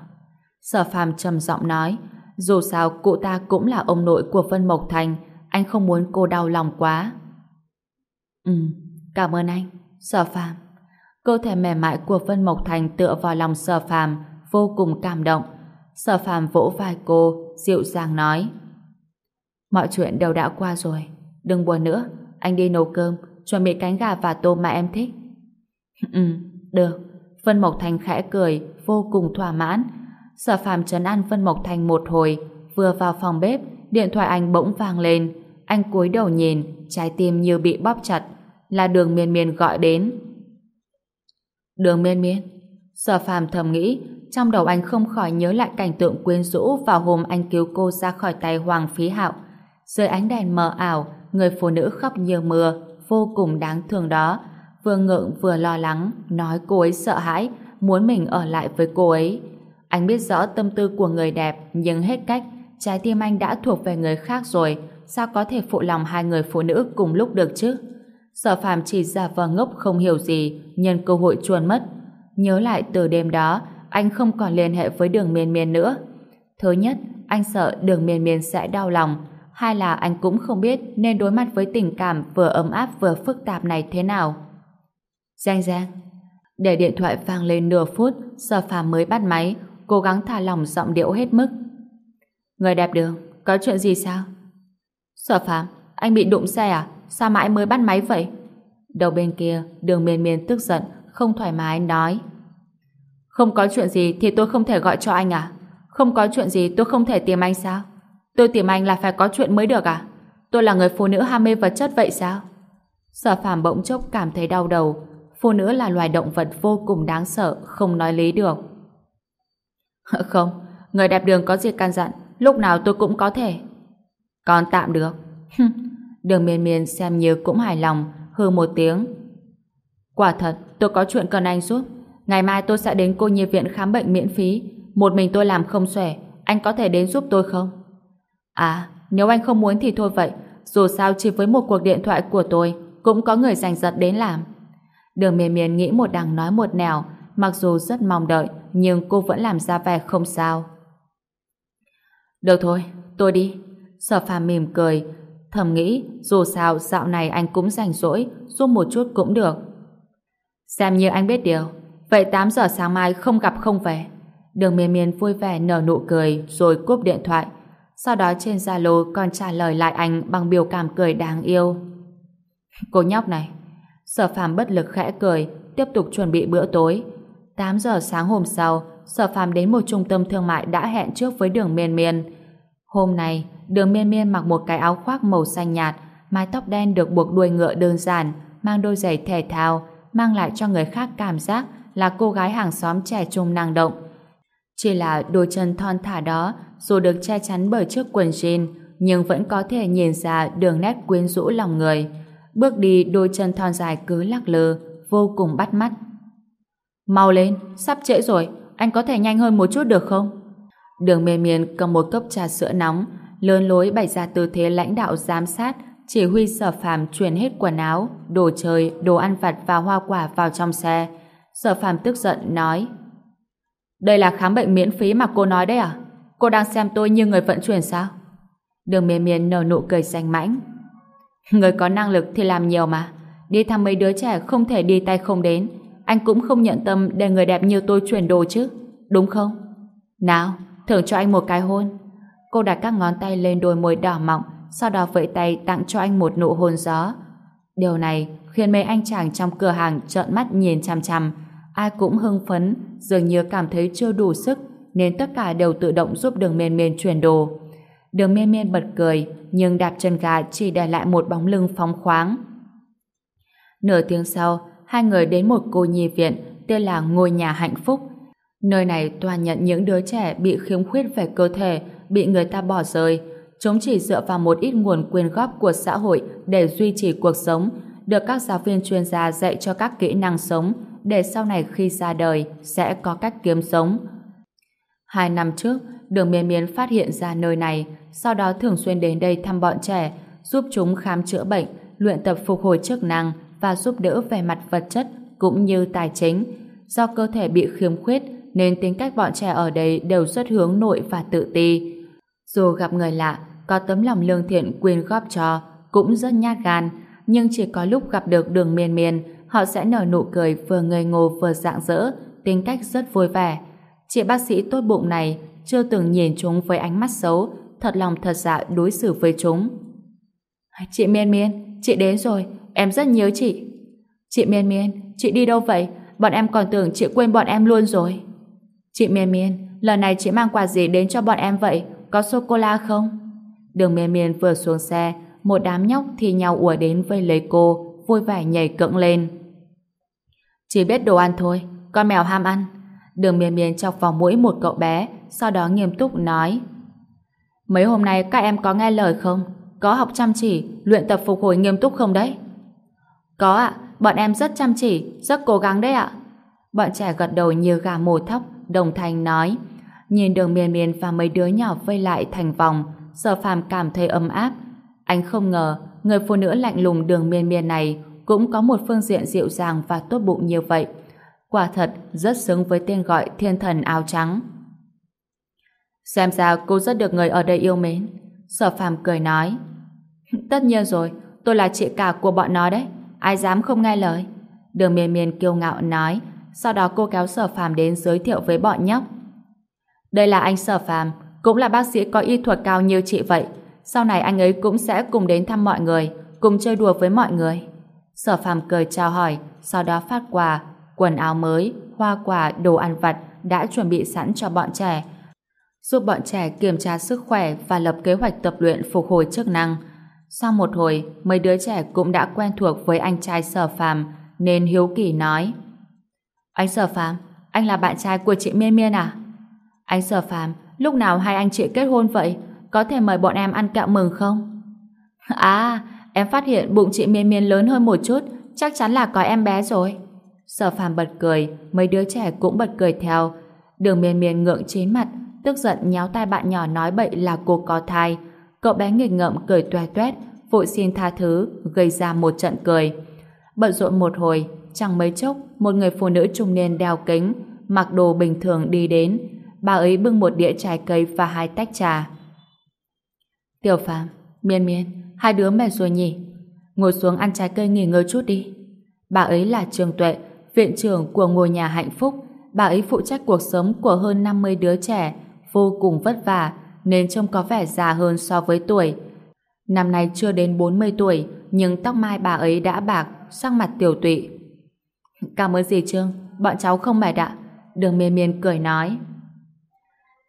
Sở phàm trầm giọng nói, dù sao cụ ta cũng là ông nội của Vân Mộc Thành, anh không muốn cô đau lòng quá. Ừ, cảm ơn anh, sở phàm. Cơ thể mềm mại của Vân Mộc Thành tựa vào lòng sở phàm, vô cùng cảm động. Sở phàm vỗ vai cô, dịu dàng nói. Mọi chuyện đều đã qua rồi. Đừng buồn nữa, anh đi nấu cơm, chuẩn bị cánh gà và tôm mà em thích. [LAUGHS] ừ, được. Vân Mộc Thành khẽ cười, vô cùng thỏa mãn. Sở phàm trấn an Vân Mộc Thành một hồi, vừa vào phòng bếp, điện thoại anh bỗng vang lên. Anh cúi đầu nhìn, trái tim như bị bóp chặt. Là đường miên miên gọi đến. Đường miên miên. Sở phàm thầm nghĩ, trong đầu anh không khỏi nhớ lại cảnh tượng quyến rũ vào hôm anh cứu cô ra khỏi tay Hoàng Phí Hạo. Dưới ánh đèn mờ ảo, người phụ nữ khóc như mưa, vô cùng đáng thương đó. Vừa ngượng vừa lo lắng, nói cô ấy sợ hãi, muốn mình ở lại với cô ấy. Anh biết rõ tâm tư của người đẹp, nhưng hết cách, trái tim anh đã thuộc về người khác rồi, sao có thể phụ lòng hai người phụ nữ cùng lúc được chứ? Sở phàm chỉ giả vờ ngốc không hiểu gì, nhân cơ hội chuồn mất. Nhớ lại từ đêm đó, anh không còn liên hệ với đường miên miên nữa. Thứ nhất, anh sợ đường miên miên sẽ đau lòng, hai là anh cũng không biết nên đối mặt với tình cảm vừa ấm áp vừa phức tạp này thế nào. Giang Giang Để điện thoại vang lên nửa phút, sở phàm mới bắt máy, cố gắng thả lỏng giọng điệu hết mức. Người đẹp đường, có chuyện gì sao? Sở phạm, anh bị đụng xe à? Sao mãi mới bắt máy vậy? Đầu bên kia, đường miền miền tức giận, không thoải mái nói. Không có chuyện gì thì tôi không thể gọi cho anh à? Không có chuyện gì tôi không thể tìm anh sao? Tôi tìm anh là phải có chuyện mới được à? Tôi là người phụ nữ ham mê vật chất vậy sao? Sở phàm bỗng chốc cảm thấy đau đầu. Phụ nữ là loài động vật vô cùng đáng sợ, không nói lý được. [LAUGHS] Không, người đẹp đường có gì can dặn, lúc nào tôi cũng có thể. Còn tạm được. [LAUGHS] đường miên miên xem như cũng hài lòng, hư một tiếng. Quả thật, tôi có chuyện cần anh giúp. Ngày mai tôi sẽ đến cô nhi viện khám bệnh miễn phí. Một mình tôi làm không xòe, Anh có thể đến giúp tôi không? À, nếu anh không muốn thì thôi vậy. Dù sao chỉ với một cuộc điện thoại của tôi, cũng có người giành giật đến làm. Đường miền miền nghĩ một đằng nói một nẻo, mặc dù rất mong đợi, nhưng cô vẫn làm ra vẻ không sao. Được thôi, tôi đi. Sở phàm mỉm cười, thầm nghĩ dù sao dạo này anh cũng rảnh rỗi, giúp một chút cũng được. Xem như anh biết điều, vậy 8 giờ sáng mai không gặp không về. Đường miền miền vui vẻ nở nụ cười rồi cúp điện thoại. Sau đó trên Zalo còn trả lời lại anh bằng biểu cảm cười đáng yêu. Cô nhóc này. Sở phàm bất lực khẽ cười, tiếp tục chuẩn bị bữa tối. 8 giờ sáng hôm sau, Sở phàm đến một trung tâm thương mại đã hẹn trước với đường miên miên. Hôm nay, đường miên miên mặc một cái áo khoác màu xanh nhạt, mái tóc đen được buộc đuôi ngựa đơn giản, mang đôi giày thể thao, mang lại cho người khác cảm giác là cô gái hàng xóm trẻ trung năng động. Chỉ là đôi chân thon thả đó, dù được che chắn bởi chiếc quần jean, nhưng vẫn có thể nhìn ra đường nét quyến rũ lòng người. Bước đi đôi chân thon dài cứ lắc lư, vô cùng bắt mắt. Mau lên, sắp trễ rồi, anh có thể nhanh hơn một chút được không? Đường miên miên cầm một cốc trà sữa nóng, lớn lối bày ra tư thế lãnh đạo giám sát, chỉ huy sở phàm chuyển hết quần áo, đồ chơi, đồ ăn vặt và hoa quả vào trong xe. Sở phàm tức giận nói Đây là khám bệnh miễn phí mà cô nói đấy à? Cô đang xem tôi như người vận chuyển sao? Đường miên miên nở nụ cười xanh mãnh. Người có năng lực thì làm nhiều mà. Đi thăm mấy đứa trẻ không thể đi tay không đến. Anh cũng không nhận tâm để người đẹp như tôi chuyển đồ chứ. Đúng không? Nào, thưởng cho anh một cái hôn. Cô đặt các ngón tay lên đôi môi đỏ mọng, sau đó vẫy tay tặng cho anh một nụ hôn gió. Điều này khiến mấy anh chàng trong cửa hàng trợn mắt nhìn chằm chằm. Ai cũng hưng phấn, dường như cảm thấy chưa đủ sức, nên tất cả đều tự động giúp đường miên miên chuyển đồ. Đường miên miên bật cười, nhưng đạp chân gà chỉ để lại một bóng lưng phóng khoáng. Nửa tiếng sau, hai người đến một cô nhi viện tên là Ngôi Nhà Hạnh Phúc. Nơi này toàn nhận những đứa trẻ bị khiếm khuyết về cơ thể, bị người ta bỏ rơi. Chúng chỉ dựa vào một ít nguồn quyên góp của xã hội để duy trì cuộc sống, được các giáo viên chuyên gia dạy cho các kỹ năng sống, để sau này khi ra đời sẽ có cách kiếm sống. Hai năm trước, Đường Miên Miên phát hiện ra nơi này, sau đó thường xuyên đến đây thăm bọn trẻ, giúp chúng khám chữa bệnh, luyện tập phục hồi chức năng và giúp đỡ về mặt vật chất cũng như tài chính. Do cơ thể bị khiếm khuyết nên tính cách bọn trẻ ở đây đều rất hướng nội và tự ti. Dù gặp người lạ, có tấm lòng lương thiện quyên góp cho, cũng rất nhát gan, nhưng chỉ có lúc gặp được đường miên miên, họ sẽ nở nụ cười vừa ngây ngô vừa dạng dỡ, tính cách rất vui vẻ. Chị bác sĩ tốt bụng này chưa từng nhìn chúng với ánh mắt xấu, thật lòng thật dạ đối xử với chúng. Chị Miên Miên, chị đến rồi, em rất nhớ chị. Chị Miên Miên, chị đi đâu vậy? Bọn em còn tưởng chị quên bọn em luôn rồi. Chị Miên Miên, lần này chị mang quà gì đến cho bọn em vậy? Có sô-cô-la không? Đường Miên Miên vừa xuống xe, một đám nhóc thì nhau ùa đến vây lấy cô, vui vẻ nhảy cẫng lên. Chỉ biết đồ ăn thôi, con mèo ham ăn. Đường Miên Miên chọc vào mũi một cậu bé, sau đó nghiêm túc nói. Mấy hôm nay các em có nghe lời không? Có học chăm chỉ, luyện tập phục hồi nghiêm túc không đấy? Có ạ, bọn em rất chăm chỉ, rất cố gắng đấy ạ. Bọn trẻ gật đầu như gà mồ thóc, đồng thanh nói. Nhìn đường miền miền và mấy đứa nhỏ vây lại thành vòng, sở phàm cảm thấy ấm áp. Anh không ngờ, người phụ nữ lạnh lùng đường miền miền này cũng có một phương diện dịu dàng và tốt bụng như vậy. Quả thật, rất xứng với tên gọi thiên thần áo trắng. Xem ra cô rất được người ở đây yêu mến. Sở phàm cười nói. [LAUGHS] Tất nhiên rồi, tôi là chị cả của bọn nó đấy. Ai dám không nghe lời? Đường miền miền kiêu ngạo nói. Sau đó cô kéo sở phàm đến giới thiệu với bọn nhóc. Đây là anh sở phàm, cũng là bác sĩ có y thuật cao như chị vậy. Sau này anh ấy cũng sẽ cùng đến thăm mọi người, cùng chơi đùa với mọi người. Sở phàm cười chào hỏi, sau đó phát quà, quần áo mới, hoa quả, đồ ăn vặt đã chuẩn bị sẵn cho bọn trẻ, giúp bọn trẻ kiểm tra sức khỏe và lập kế hoạch tập luyện phục hồi chức năng. Sau một hồi, mấy đứa trẻ cũng đã quen thuộc với anh trai Sở Phàm nên hiếu kỳ nói Anh Sở Phàm, anh là bạn trai của chị Miên Miên à? Anh Sở Phàm, lúc nào hai anh chị kết hôn vậy? Có thể mời bọn em ăn kẹo mừng không? À, em phát hiện bụng chị Miên Miên lớn hơn một chút, chắc chắn là có em bé rồi. Sở Phàm bật cười, mấy đứa trẻ cũng bật cười theo. Đường Miên Miên ngượng chín mặt, tức giận nhéo tai bạn nhỏ nói bậy là cô có thai. Cậu bé nghịch ngợm cười toe toét, vội xin tha thứ, gây ra một trận cười. Bận rộn một hồi, chẳng mấy chốc, một người phụ nữ trung niên đeo kính, mặc đồ bình thường đi đến. Bà ấy bưng một đĩa trái cây và hai tách trà. Tiểu Phạm, Miên Miên, hai đứa mệt rồi nhỉ? Ngồi xuống ăn trái cây nghỉ ngơi chút đi. Bà ấy là Trường Tuệ, viện trưởng của ngôi nhà hạnh phúc. Bà ấy phụ trách cuộc sống của hơn 50 đứa trẻ, vô cùng vất vả, nên trông có vẻ già hơn so với tuổi. Năm nay chưa đến 40 tuổi, nhưng tóc mai bà ấy đã bạc, sắc mặt tiểu tụy. Cảm ơn dì Trương, bọn cháu không mệt ạ. Đường miên miên cười nói.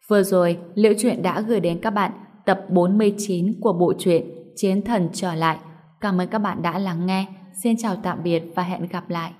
Vừa rồi, Liễu Chuyện đã gửi đến các bạn tập 49 của bộ truyện Chiến Thần Trở Lại. Cảm ơn các bạn đã lắng nghe. Xin chào tạm biệt và hẹn gặp lại.